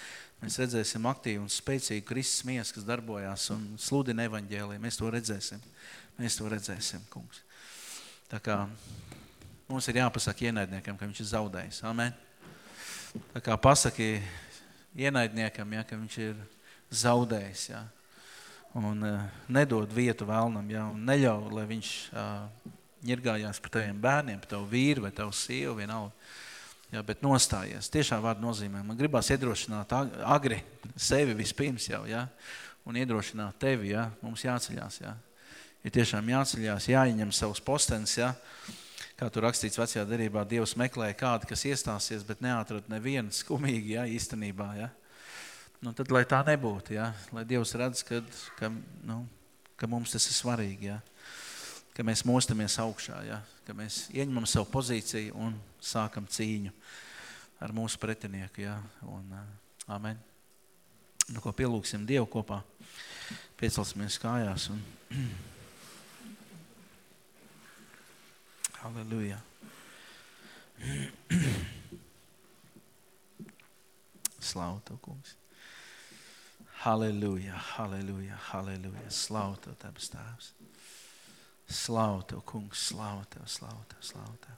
Mēs redzēsim aktīvu un spēcīgu Kristus mies, kas darbojās un sludina evaņģēlī. Mēs to redzēsim. Mēs to redzēsim, kungs. Tā kā mums ir jāpasaka ienaidniekam, ka viņš ir zaudējis. Amen. Tā kā pasaki ienaidniekam, ja, ka viņš ir zaudējis. Ja un uh, nedod vietu vēlnam, ja, un neļauj, lai viņš uh, ņirgājās par taviem bērniem, par tavu vīru vai tavu sievu, vienalga. Ja, bet nostājies. Tiešā vārda nozīmē. Man gribās iedrošināt agri sevi vispirms jau, ja, un iedrošināt tevi, ja, mums jāceļās, ja. Ir tiešām jāceļās, jāieņem savus postenis, ja, kā tur rakstīts vecajā derībā, Dievs meklēja kādu, kas iestāsies, bet neatrad nevienu skumīgi, ja, īstenībā, ja nu, tad lai tā nebūtu, ja? lai Dievs redz, ka, ka, nu, ka mums tas ir svarīgi, ja? ka mēs mostamies augšā, ja? ka mēs ieņemam savu pozīciju un sākam cīņu ar mūsu pretinieku. Ja? Un, amen. Nu, ko pielūksim Dievu kopā, piecelsimies kājās un Halleluja. Slavu Tev, kungs. Halleluja, halleluja, halleluja. Slavu Tev, Tevs Tēvs. Slavu Tev, kungs, slavu Tev, slavu Tev, slavu Tev.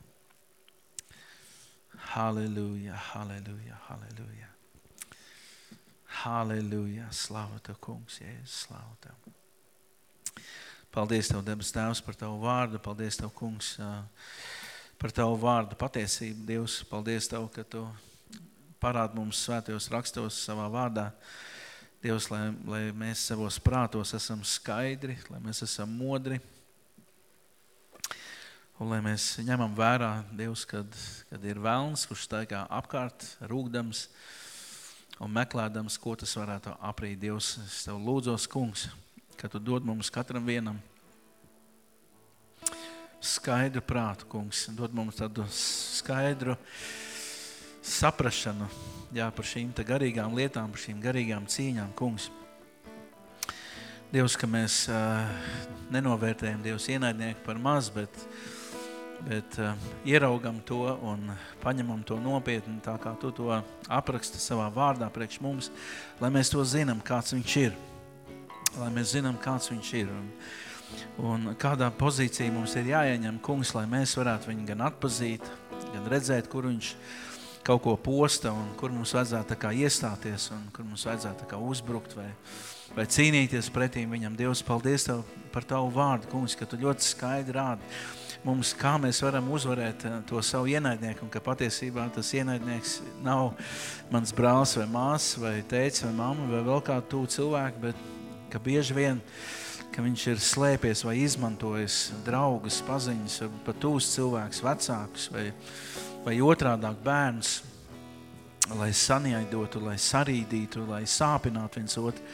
Halleluja, halleluja, halleluja. Halleluja, slavu Tev, kungs, Jēzus, slavu Tev. Paldies Tev, debes Tēvs, par Tavu vārdu. Paldies Tev, kungs, par Tavu vārdu patiesību. Dievs, paldies Tev, ka Tu parādi mums svētajos rakstos savā vārdā. Dievs, lai, lai mēs savos prātos esam skaidri, lai mēs esam modri, Un lai mēs ņemam vērā, Dievs, kad, kad ir vēlns, kurš staigā apkārt, rūgdams un meklēdams, ko tas varētu aprīt. Dievs, es Tev lūdzos, kungs, ka Tu dod mums katram vienam skaidru prātu, kungs, dod mums tādu skaidru saprašanu jā, par šīm garīgām lietām, par šīm garīgām cīņām, kungs. Dievs, ka mēs uh, nenovērtējam Dievs ienaidnieku par maz, bet, bet uh, ieraugam to un paņemam to nopietni, tā kā tu to apraksti savā vārdā priekš mums, lai mēs to zinām, kāds viņš ir. Lai mēs zinām, kāds viņš ir. Un, un kādā pozīcijā mums ir jāieņem kungs, lai mēs varētu viņu gan atpazīt, gan redzēt, kur viņš kaut ko posta un kur mums vajadzētu tā kā iestāties un kur mums vajadzētu kā uzbrukt vai, vai cīnīties pretīm viņam. Dievs, paldies Tev par Tavu vārdu, kungs, ka Tu ļoti skaidri rādi mums, kā mēs varam uzvarēt eh, to savu ienaidnieku un ka patiesībā tas ienaidnieks nav mans brālis vai māsas vai teicis vai mamma vai vēl kādu tū cilvēku, bet ka bieži vien ka viņš ir slēpies vai izmantojis draugus, paziņas, pat tūs cilvēks, vecākus vai, vai otrādāk bērns, lai saniaidotu, lai sarīdītu, lai sāpinātu viens otru.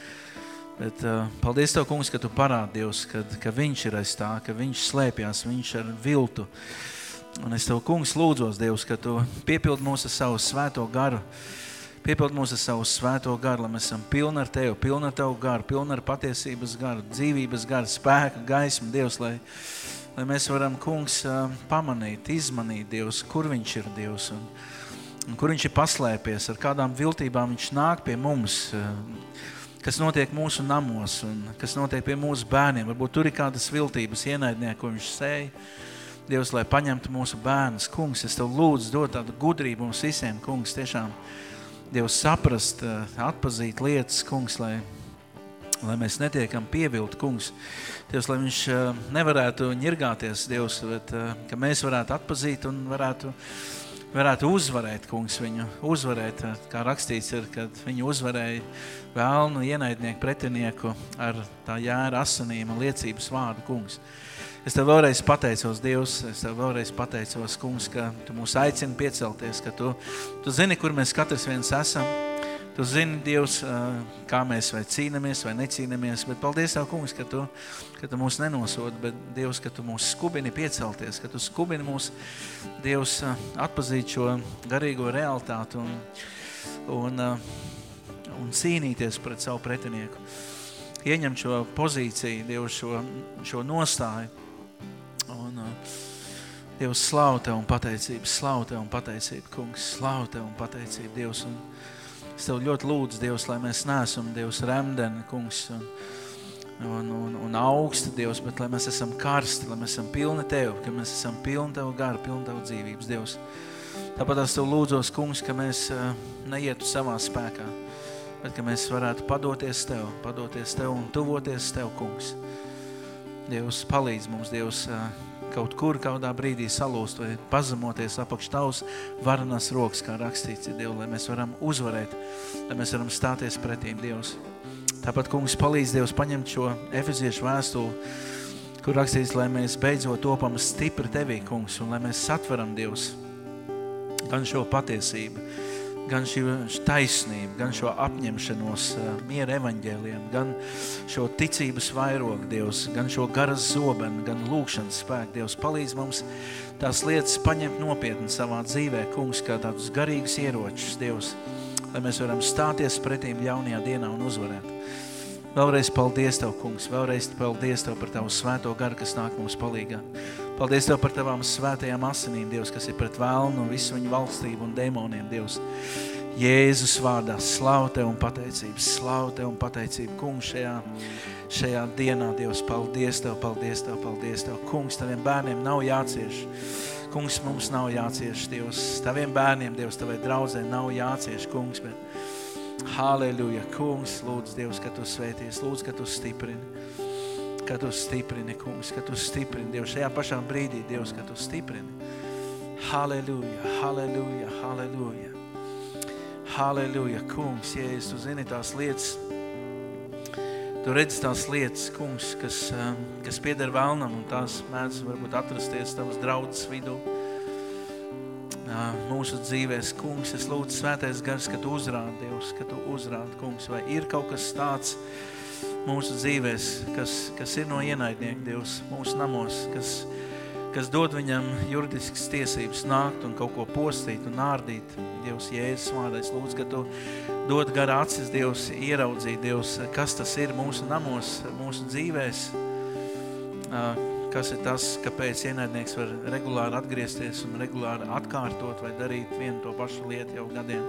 Bet uh, paldies Tev, kungs, ka Tu parādi Dievs, ka, ka Viņš ir aiz tā, ka Viņš slēpjās, Viņš ar viltu. Un es Tev, kungs, lūdzos, Dievs, ka Tu piepildi mūsu savu svēto garu, uh, Piepild mūs ar savu svēto garu, lai mēs esam pilni ar Tevi, pilni ar Tavu garu, pilni ar patiesības garu, dzīvības garu, spēka, gaismu, Dievs, lai, lai mēs varam, kungs, pamanīt, izmanīt Dievs, kur Viņš ir Dievs un, un kur Viņš ir paslēpies, ar kādām viltībām Viņš nāk pie mums, kas notiek mūsu namos un kas notiek pie mūsu bērniem. Varbūt tur ir kādas viltības ienaidnieki, ko Viņš sēja. Dievs, lai paņemtu mūsu bērnus, kungs, es Tev lūdzu dot tādu gudrību mums visiem, kungs, tiešām, Dievs saprast, eh, atpazīt lietas, kungs, lai, lai mēs netiekam pievilt, kungs. Dievs, lai viņš eh, nevarētu ņirgāties, Dievs, bet eh, ka mēs varētu atpazīt un varētu, varētu uzvarēt, kungs, viņu uzvarēt, kā rakstīts ir, kad viņu uzvarēja vēlnu ienaidnieku pretinieku ar tā jāra asanīm un liecības vārdu, kungs. Es tev vēlreiz pateicos, Dievs, es tev vēlreiz pateicos, kungs, ka tu mūs aicini piecelties, ka tu, tu zini, kur mēs katrs viens esam. Tu zini, Dievs, kā mēs vai cīnamies vai necīnamies, bet paldies Tev, kungs, ka tu, ka tu mūs nenosod, bet Dievs, ka tu mūs skubini piecelties, ka tu skubini mūs, Dievs, atpazīt šo garīgo realitāti un, un, un cīnīties pret savu pretinieku. Ieņemt šo pozīciju, Dievs, šo, šo nostāju, Un, uh, Dievs, slavu Tev un pateicību, slavu Tev un pateicību, kungs, slavu Tev un pateicību, Dievs. Un es Tev ļoti lūdzu, Dievs, lai mēs neesam, Dievs, remdeni, kungs, un, un, un, un augsti, Dievs, bet lai mēs esam karsti, lai mēs esam pilni Tev, ka mēs esam pilni Tev garu, pilni Tev dzīvības, Dievs. Tāpat es Tev lūdzos, kungs, ka mēs uh, neietu savā spēkā, bet ka mēs varētu padoties Tev, padoties Tev un tuvoties Tev, kungs. Dievs, palīdz mums, Dievs, kaut kur, kādā brīdī salūst vai pazemoties apakš tavs varanās rokas, kā rakstīts ir Dievu, lai mēs varam uzvarēt, lai mēs varam stāties pretīm, Dievs. Tāpat, kungs, palīdz Dievs paņemt šo efeziešu vēstuli, kur rakstīts, lai mēs beidzot topam stipri Tevī, kungs, un lai mēs satveram, Dievs, gan šo patiesību, gan šī taisnība, gan šo apņemšanos miera evaņģēliem, gan šo ticības vairogu, Dievs, gan šo garas zobenu, gan lūkšanas spēku, Dievs, palīdz mums tās lietas paņemt nopietni savā dzīvē, kungs, kā tādus garīgus ieročus, Dievs, lai mēs varam stāties pretīm jaunajā dienā un uzvarēt. Vēlreiz paldies Tev, kungs, vēlreiz paldies Tev par Tavu svēto garu, kas nāk mums palīgā. Paldies Tev par Tavām svētajām asinīm, Dievs, kas ir pret vēlnu un visu viņu valstību un demoniem, Dievs. Jēzus vārdā slavu Tev un pateicību, slavu Tev un pateicību, kungs, šajā, šajā dienā, Dievs, paldies Tev, paldies Tev, paldies Tev. Kungs, Taviem bērniem nav jācieš. Kungs, mums nav jācieš, Dievs. Taviem bērniem, Dievs, Tavai draudzē nav jācieš, kungs, bet Halleluja, kungs, lūdzu, Dievs, ka Tu svēties, lūdzu, ka Tu stiprini ka Tu stiprini, kungs, ka Tu stiprini, Dievs, šajā pašā brīdī, Dievs, ka Tu stiprini. Halleluja, halleluja, halleluja. Halleluja, kungs, Jēzus, Tu zini tās lietas, Tu redzi tās lietas, kungs, kas, kas pieder vēlnam, un tās mēdz varbūt atrasties tavas draudzes vidū. Mūsu dzīvēs, kungs, es lūdzu svētais gars, ka tu uzrādi, Dievs, ka tu uzrādi, kungs, vai ir kaut kas tāds mūsu dzīvēs, kas, kas ir no ienaidnieka, Dievs, mūsu namos, kas, kas dod viņam juridiskas tiesības nākt un kaut ko postīt un nārdīt. Dievs, Jēzus vārdā, es lūdzu, ka tu dod gara acis, Dievs, ieraudzīt, Dievs, kas tas ir mūsu namos, mūsu dzīvēs, kas ir tas, kāpēc ienaidnieks var regulāri atgriezties un regulāri atkārtot vai darīt vienu to pašu lietu jau gadiem.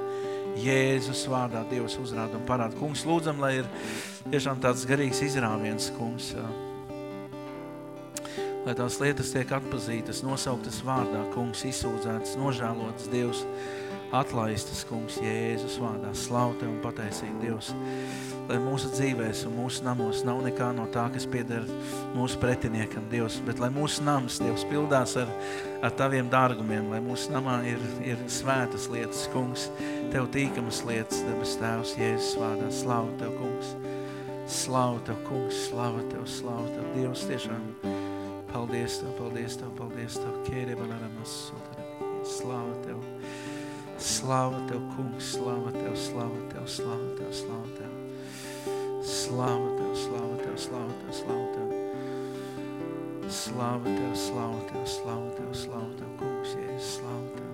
Jēzus vārdā Dievs uzrāda un parāda. Kungs, lūdzam, lai ir tiešām tāds garīgs izrāviens, kungs, lai tās lietas tiek atpazītas, nosauktas vārdā, kungs, izsūdzētas, nožēlotas, Dievs, atlaistas, kungs, Jēzus vārdā. Slavu Tev un pateicīgi, Dievs lai mūsu dzīvēs un mūsu namos nav nekā no tā, kas pieder mūsu pretiniekam, Dievs, bet lai mūsu nams, Dievs, pildās ar, ar Taviem dārgumiem, lai mūsu namā ir, ir svētas lietas, kungs, Tev tīkamas lietas, debes Tēvs, Jēzus vārdā, slavu Tev, kungs, slavu Tev, kungs, slavu Tev, slavu Tev, Dievs, tiešām, paldies Tev, paldies Tev, paldies Tev, kēri balaramas, slavu Tev, slavu Tev, kungs, slavu Tev, slavu Tev, slavu Tev, slavu Tev. Slava Tev, slava Tev, slava Tev, slava Tev. Slava Tev, slava Tev, slava Tev, slava Tev, kungs, Jēzus, slava Tev.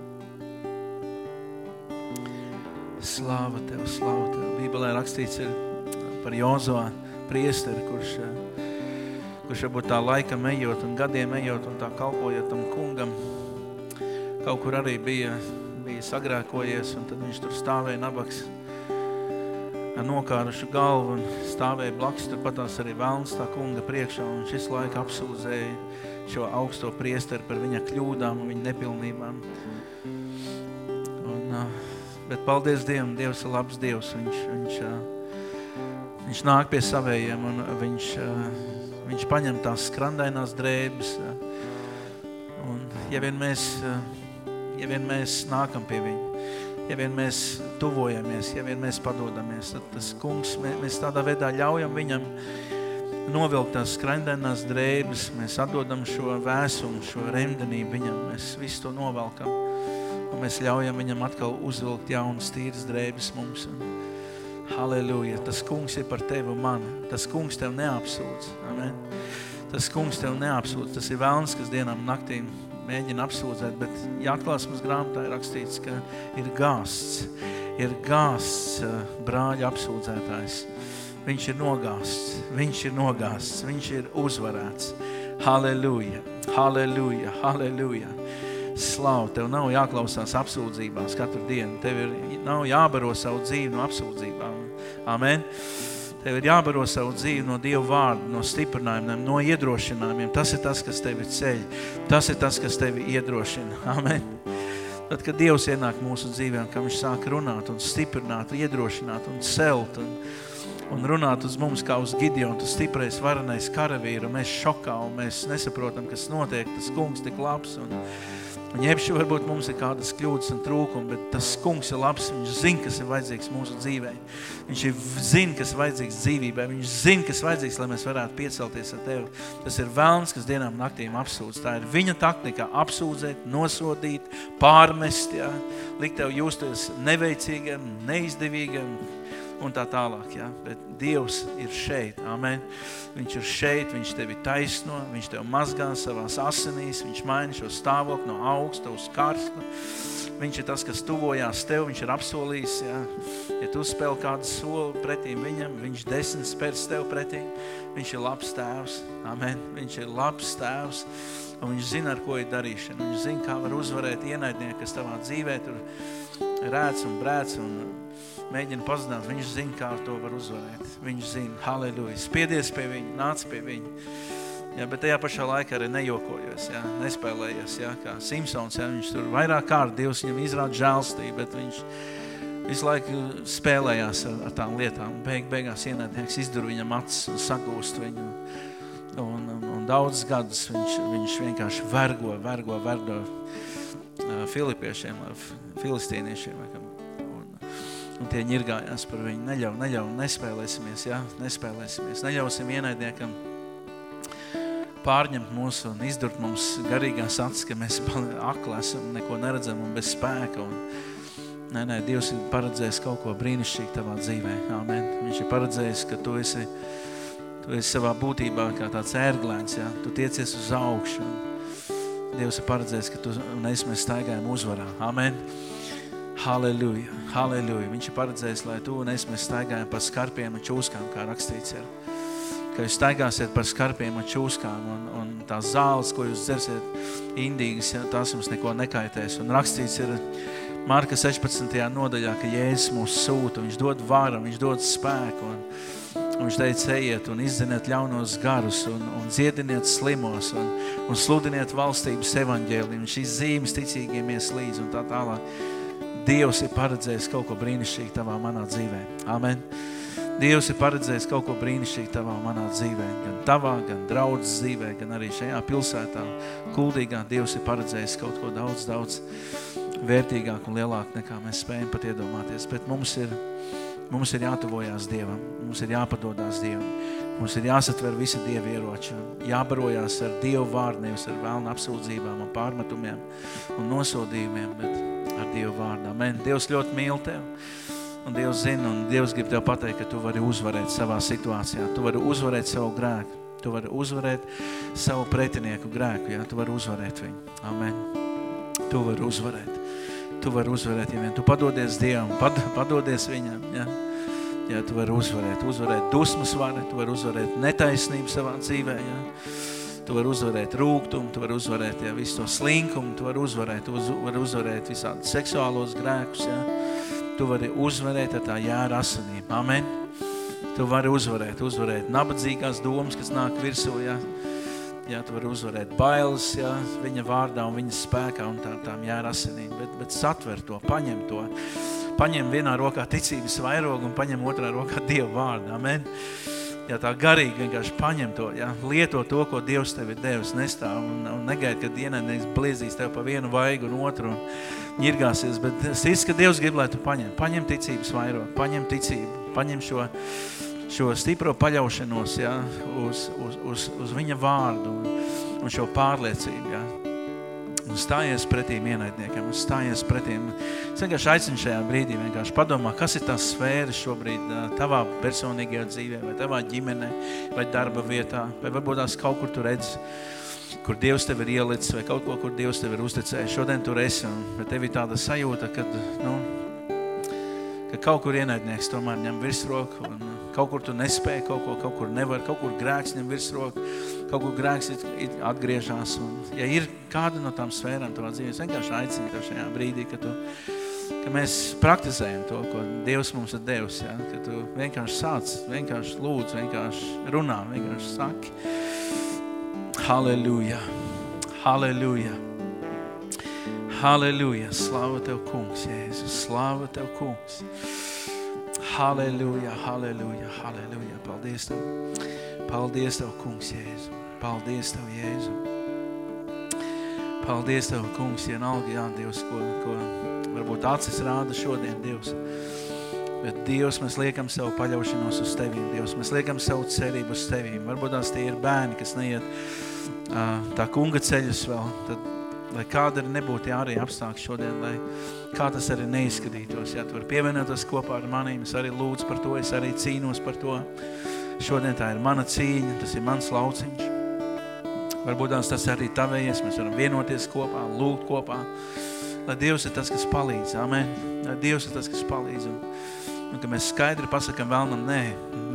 Slava Tev, slava Tev. Bībelē rakstīts ir par Jozo priesteri, kurš, kurš varbūt tā laika ejot un gadiem ejot un tā kalpojot tam kungam, kaut kur arī bija, bija sagrēkojies un tad viņš tur stāvēja nabaks ar nokārušu galvu un stāvēja blakus, tur patās arī velns tā kunga priekšā, un šis laika apsūdzēja šo augsto priesteri par viņa kļūdām un viņa nepilnībām. Un, bet paldies Dievam, Dievs ir labs Dievs, viņš, viņš, viņš nāk pie savējiem un viņš, viņš paņem tās skrandainās drēbes. Un ja vien mēs, ja vien mēs nākam pie viņa, ja vien mēs tuvojamies, ja vien mēs padodamies, tad tas kungs, mēs tādā veidā ļaujam viņam novilkt tās skrendēnās drēbes, mēs atdodam šo vēsumu, šo remdenību viņam, mēs visu to novelkam, un mēs ļaujam viņam atkal uzvilkt jaunas tīras drēbes mums. Halleluja, tas kungs ir par tevi un mani, tas kungs tev neapsūdz, amen. Tas kungs tev neapsūdz, tas ir vēlns, kas dienām naktīm mēģina apsūdzēt, bet jāatklāsmas grāmatā ir rakstīts, ka ir gāsts, ir gāsts eh, brāļa apsūdzētājs. Viņš ir nogāsts, viņš ir nogāsts, viņš ir uzvarēts. Halleluja, halleluja, halleluja. Slavu, tev nav jāklausās apsūdzībās katru dienu. Tev ir, nav jābaro savu dzīvi no apsūdzībām. Amen. Tev ir jābaro savu dzīvi no Dieva vārda, no stiprinājumiem, no iedrošinājumiem. Tas ir tas, kas tevi ceļ. Tas ir tas, kas tevi iedrošina. Amen. Tad, kad Dievs ienāk mūsu dzīvē, un kad viņš sāk runāt un stiprināt, iedrošināt un celt un, un runāt uz mums kā uz Gideonu, tas stiprais, varenais karavīru, mēs šokā un mēs nesaprotam, kas notiek, tas kungs tik labs un, Un jebši varbūt mums ir kādas kļūdas un trūkumi, bet tas kungs ir labs, viņš zina, kas ir vajadzīgs mūsu dzīvē. Viņš zina, kas ir vajadzīgs dzīvībai, viņš zina, kas ir vajadzīgs, lai mēs varētu piecelties ar tevi. Tas ir vēlns, kas dienām naktīm apsūdz. Tā ir viņa taktika apsūdzēt, nosodīt, pārmest, jā, likt tev justies neveicīgam, neizdevīgam, un tā tālāk. Ja? Bet Dievs ir šeit. Amen. Viņš ir šeit, viņš tevi taisno, viņš tev mazgā savās asinīs, viņš maina šo stāvokli no augsta uz karstu. Viņš ir tas, kas tuvojās tev, viņš ir apsolījis. Ja, ja tu spēl kādu soli pretīm viņam, viņš desmit spērs tev pretīm. Viņš ir labs tēvs. Amen. Viņš ir labs tēvs. Un viņš zina, ar ko ir darīšana. Viņš zina, kā var uzvarēt ienaidnieku, kas tavā dzīvē tur rēc un brēc un mēģina pazināt. Viņš zina, kā ar to var uzvarēt. Viņš zina, halleluja, spiedies pie viņa, nāc pie viņa. Jā, bet tajā pašā laikā arī nejokojos, jā, nespēlējies, jā, kā Simpsons, jā, viņš tur vairāk kārt Dievs viņam izrāda žēlstību, bet viņš visu laiku spēlējās ar, ar tām lietām. Beig, beigās ienaidnieks izdur viņam acis un sagūst viņu. Un, un, un daudz gadus viņš, viņš vienkārši vergo, vergo, vergo uh, filipiešiem, filistīniešiem, vai un tie ņirgājās par viņu. Neļauj, neļauj, nespēlēsimies, jā, nespēlēsimies. Neļausim ienaidniekam pārņemt mūsu un izdurt mums garīgās acis, ka mēs akli esam, neko neredzam un bez spēka. Un, nē, nē, Dievs ir paredzējis kaut ko brīnišķīgi tavā dzīvē. Amen. Viņš ir paredzējis, ka tu esi, tu esi savā būtībā kā tāds ērglēns, jā. Tu tiecies uz augšu. Dievs ir paredzējis, ka tu un es mēs staigājam uzvarā. Amen. Halleluja, halleluja. Viņš ir paredzējis, lai tu un es mēs staigājam par skarpiem un čūskām, kā rakstīts ir ka jūs staigāsiet par skarpiem un čūskām un, un tās zāles, ko jūs dzersiet indīgas, ja, tās jums neko nekaitēs. Un rakstīts ir Marka 16. nodaļā, ka Jēzus mūs sūta, viņš dod varu, viņš dod spēku. Un, un viņš teica, ejiet un izdziniet ļaunos garus un, un dziediniet slimos un, un sludiniet valstības evaņģēliju. Un šīs zīmes ticīgiem ies līdz un tā tālāk. Dievs ir paredzējis kaut ko brīnišķīgi tavā manā dzīvē. Amen. Dievs ir paredzējis kaut ko brīnišķīgi tavā manā dzīvē, gan tavā, gan draudzes dzīvē, gan arī šajā pilsētā, kuldīgā. Dievs ir paredzējis kaut ko daudz, daudz vērtīgāk un lielāk nekā mēs spējam pat iedomāties. Bet mums ir, mums ir jātuvojās Dievam, mums ir jāpadodās Dievam, mums ir jāsatver visi Dieva ieroči, jābarojās ar Dievu vārdu, nevis ar vēlnu apsūdzībām un pārmetumiem un nosodījumiem, bet ar Dievu vārdu. Amen. Dievs ļoti mīl tevi. Un Dievs zina, un Dievs grib tev pateikt, ka tu vari uzvarēt savā situācijā. Tu vari uzvarēt savu grēku. Tu vari uzvarēt savu pretinieku grēku. Jā, tu vari uzvarēt viņu. Amen. Tu vari uzvarēt. Tu vari uzvarēt, ja vien tu padodies Dievam, pad, padodies viņam. Jā. Jā, tu vari uzvarēt. Uzvarēt dusmas vari, tu vari uzvarēt netaisnību savā dzīvē. Jā. Tu vari uzvarēt rūgtumu, tu vari uzvarēt jā, visu to slinkumu, tu vari uzvarēt, uz, vari uzvarēt visādus seksuālos grēkus. Jā tu vari uzvarēt ar tā jāra asinīm. Amen. Tu vari uzvarēt, uzvarēt nabadzīgās domas, kas nāk virsū, jā. Jā, tu vari uzvarēt bailes, jā, viņa vārdā un viņa spēkā un tā, tām jāra asinīm. Bet, bet satver to, paņem to. Paņem vienā rokā ticības vairogu un paņem otrā rokā Dievu vārdu. Amen. Jā, tā garīgi vienkārši paņem to, jā, lieto to, ko Dievs tev ir devis, nestāv un, un negaid, kad ienaidnieks bliezīs tev pa vienu vaigu un otru un ņirgāsies, bet es ticu, ka Dievs grib, lai tu paņem, paņem ticības vairāk, paņem ticību, paņem šo, šo stipro paļaušanos, jā, uz, uz, uz, uz viņa vārdu un, un šo pārliecību, jā, un stājies pretīm ienaidniekiem, un stājies pretīm. Es vienkārši aicinu šajā brīdī vienkārši padomā, kas ir tās sfēras šobrīd tavā personīgajā dzīvē, vai tavā ģimenē, vai darba vietā, vai varbūt tās kaut kur tu redzi, kur Dievs tev ir ielicis, vai kaut ko, kur Dievs tev ir uzticējis. Šodien tur esi, un tev ir tāda sajūta, kad, nu, ka kaut kur ienaidnieks tomēr ņem virsroku, un kaut kur tu nespēji kaut ko, kaut kur nevar, kaut kur grēks ņem virsroku, kaut kur grēks atgriežās. Un, ja ir kāda no tām sfērām tavā dzīvē, es vienkārši aicinu tev šajā brīdī, ka, tu, ka mēs praktizējam to, ko Dievs mums ir devis. Ja? Ka tu vienkārši sāc, vienkārši lūdz, vienkārši runā, vienkārši saki. Halleluja! Halleluja! Halleluja! Slava Tev, kungs, Jēzus! Slava Tev, kungs! Halleluja, halleluja, halleluja! Paldies Tev! Paldies Tev, kungs, Jēzu! Paldies Tev, Jēzu! Paldies Tev, kungs, vienalga, jā, Dievs, ko, ko varbūt acis rāda šodien, Dievs. Bet Dievs, mēs liekam savu paļaušanos uz Tevīm, Dievs. Mēs liekam savu cerību uz Tevīm. Varbūt tās tie ir bērni, kas neiet uh, tā kunga ceļus vēl. Tad, lai kāda arī nebūtu arī apstākļi šodien, lai kā tas arī neizskatītos. Ja tu vari pievienoties kopā ar manīm, es arī lūdzu par to, es arī cīnos par to. Šodien tā ir mana cīņa, tas ir mans lauciņš. Varbūt tas arī tavējies, mēs varam vienoties kopā, lūgt kopā. Lai Dievs ir tas, kas palīdz, amen. Lai Dievs ir tas, kas palīdz. Un, un ka mēs skaidri pasakam vēlnam, nē,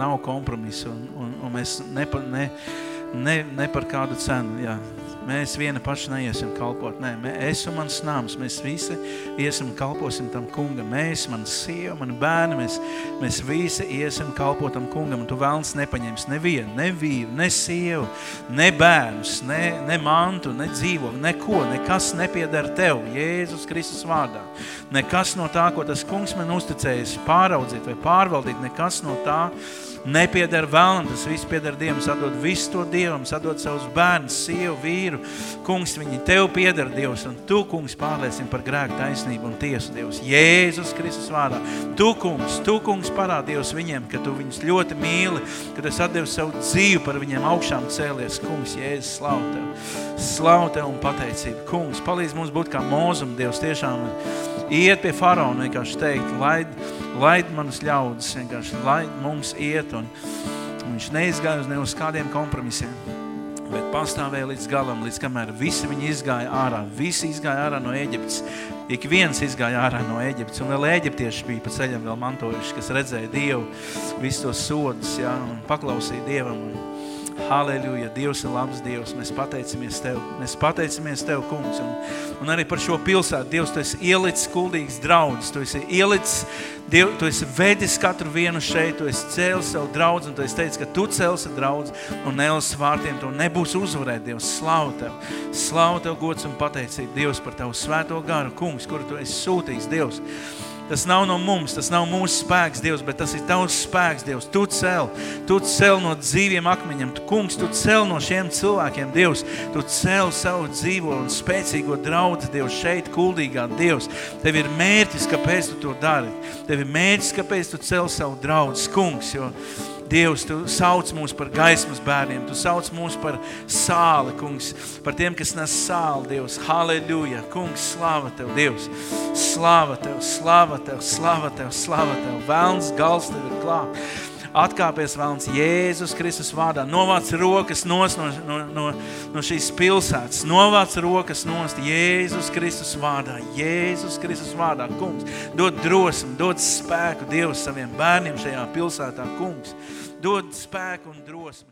nav kompromisu. Un, un, un mēs ne, ne, ne, ne par kādu cenu, jā, Mēs viena paši neiesim kalpot. Nē, mē, es un mans nams, mēs visi iesim kalposim tam kungam. Mēs, man sieva, man bērni, mēs, mēs visi iesim kalpot tam kungam. Un tu vēlns nepaņems nevienu, ne vīru, ne sievu, ne bērnus, ne, ne mantu, ne dzīvo, neko, nekas nepiedara tev, Jēzus Kristus vārdā. Nekas no tā, ko tas kungs man uzticējis pāraudzīt vai pārvaldīt, nekas no tā, nepiedara vēlam, tas viss piedara Dievam, sadod visu to Dievam, sadod savus bērnus, sievu, vīru. Kungs, viņi Tev piedara, Dievs, un Tu, kungs, pārliecini par grēku taisnību un tiesu, Dievs. Jēzus Kristus vārdā. Tu, kungs, Tu, kungs, parādi, Dievs, viņiem, ka Tu viņus ļoti mīli, ka Tu atdevi savu dzīvi par viņiem augšām cēlies. Kungs, Jēzus, slavu Tev. Slavu Tev un pateicību. Kungs, palīdz mums būt kā mūzum, Dievs, tiešām iet pie faraona, vienkārši teikt, laid, laid manus ļaudis, vienkārši laid mums iet un, viņš neizgāja uz ne uz kādiem kompromisiem bet pastāvēja līdz galam, līdz kamēr visi viņi izgāja ārā. Visi izgāja ārā no Eģiptes. Ik viens izgāja ārā no Eģiptes. Un vēl Eģiptieši bija pa ceļam vēl mantojuši, kas redzēja Dievu, visus tos sodus, ja, un paklausīja Dievam. Un, Halleluja, Dievs ir labs Dievs, mēs pateicamies Tev, mēs pateicamies Tev, kungs, un, un arī par šo pilsētu, Dievs, Tu esi ielicis kuldīgs draudz, Tu esi ielicis, Diev, Tu esi vedis katru vienu šeit, Tu esi cēlis savu draudz, un Tu esi teicis, ka Tu celsi draudz, un nelis vārtiem to. Nebūs uzvarēt, Dievs, slavu Tev, slavu Tev gods un pateicību, Dievs, par Tavu svēto garu, kungs, kuru Tu esi sūtījis, Dievs, Tas nav no mums, tas nav mūsu spēks, Dievs, bet tas ir tavs spēks, Dievs. Tu cel, tu cel no dzīviem akmeņiem. Tu, kungs, tu cel no šiem cilvēkiem, Dievs. Tu cel savu dzīvo un spēcīgo draudzi, Dievs, šeit kuldīgā, Dievs. Tev ir mērķis, kāpēc tu to dari. Tev ir mērķis, kāpēc tu cel savu draudzi, kungs, jo Dievs, Tu sauc mūs par gaismas bērniem, Tu sauc mūs par sāli, kungs, par tiem, kas nes sāli, Dievs. Halleluja, kungs, slāva Tev, Dievs. Slāva Tev, slāva Tev, slāva Tev, slāva Tev. Velns gals Tev ir klāt. Atkāpies vēlns Jēzus Kristus vārdā. Novāc rokas nos no, no, no, no šīs pilsētas. Novāc rokas nost Jēzus Kristus vārdā. Jēzus Kristus vārdā, kungs. Dod drosmi, dod spēku Dievs saviem bērniem šajā pilsētā, kungs dod spēku un drosmi.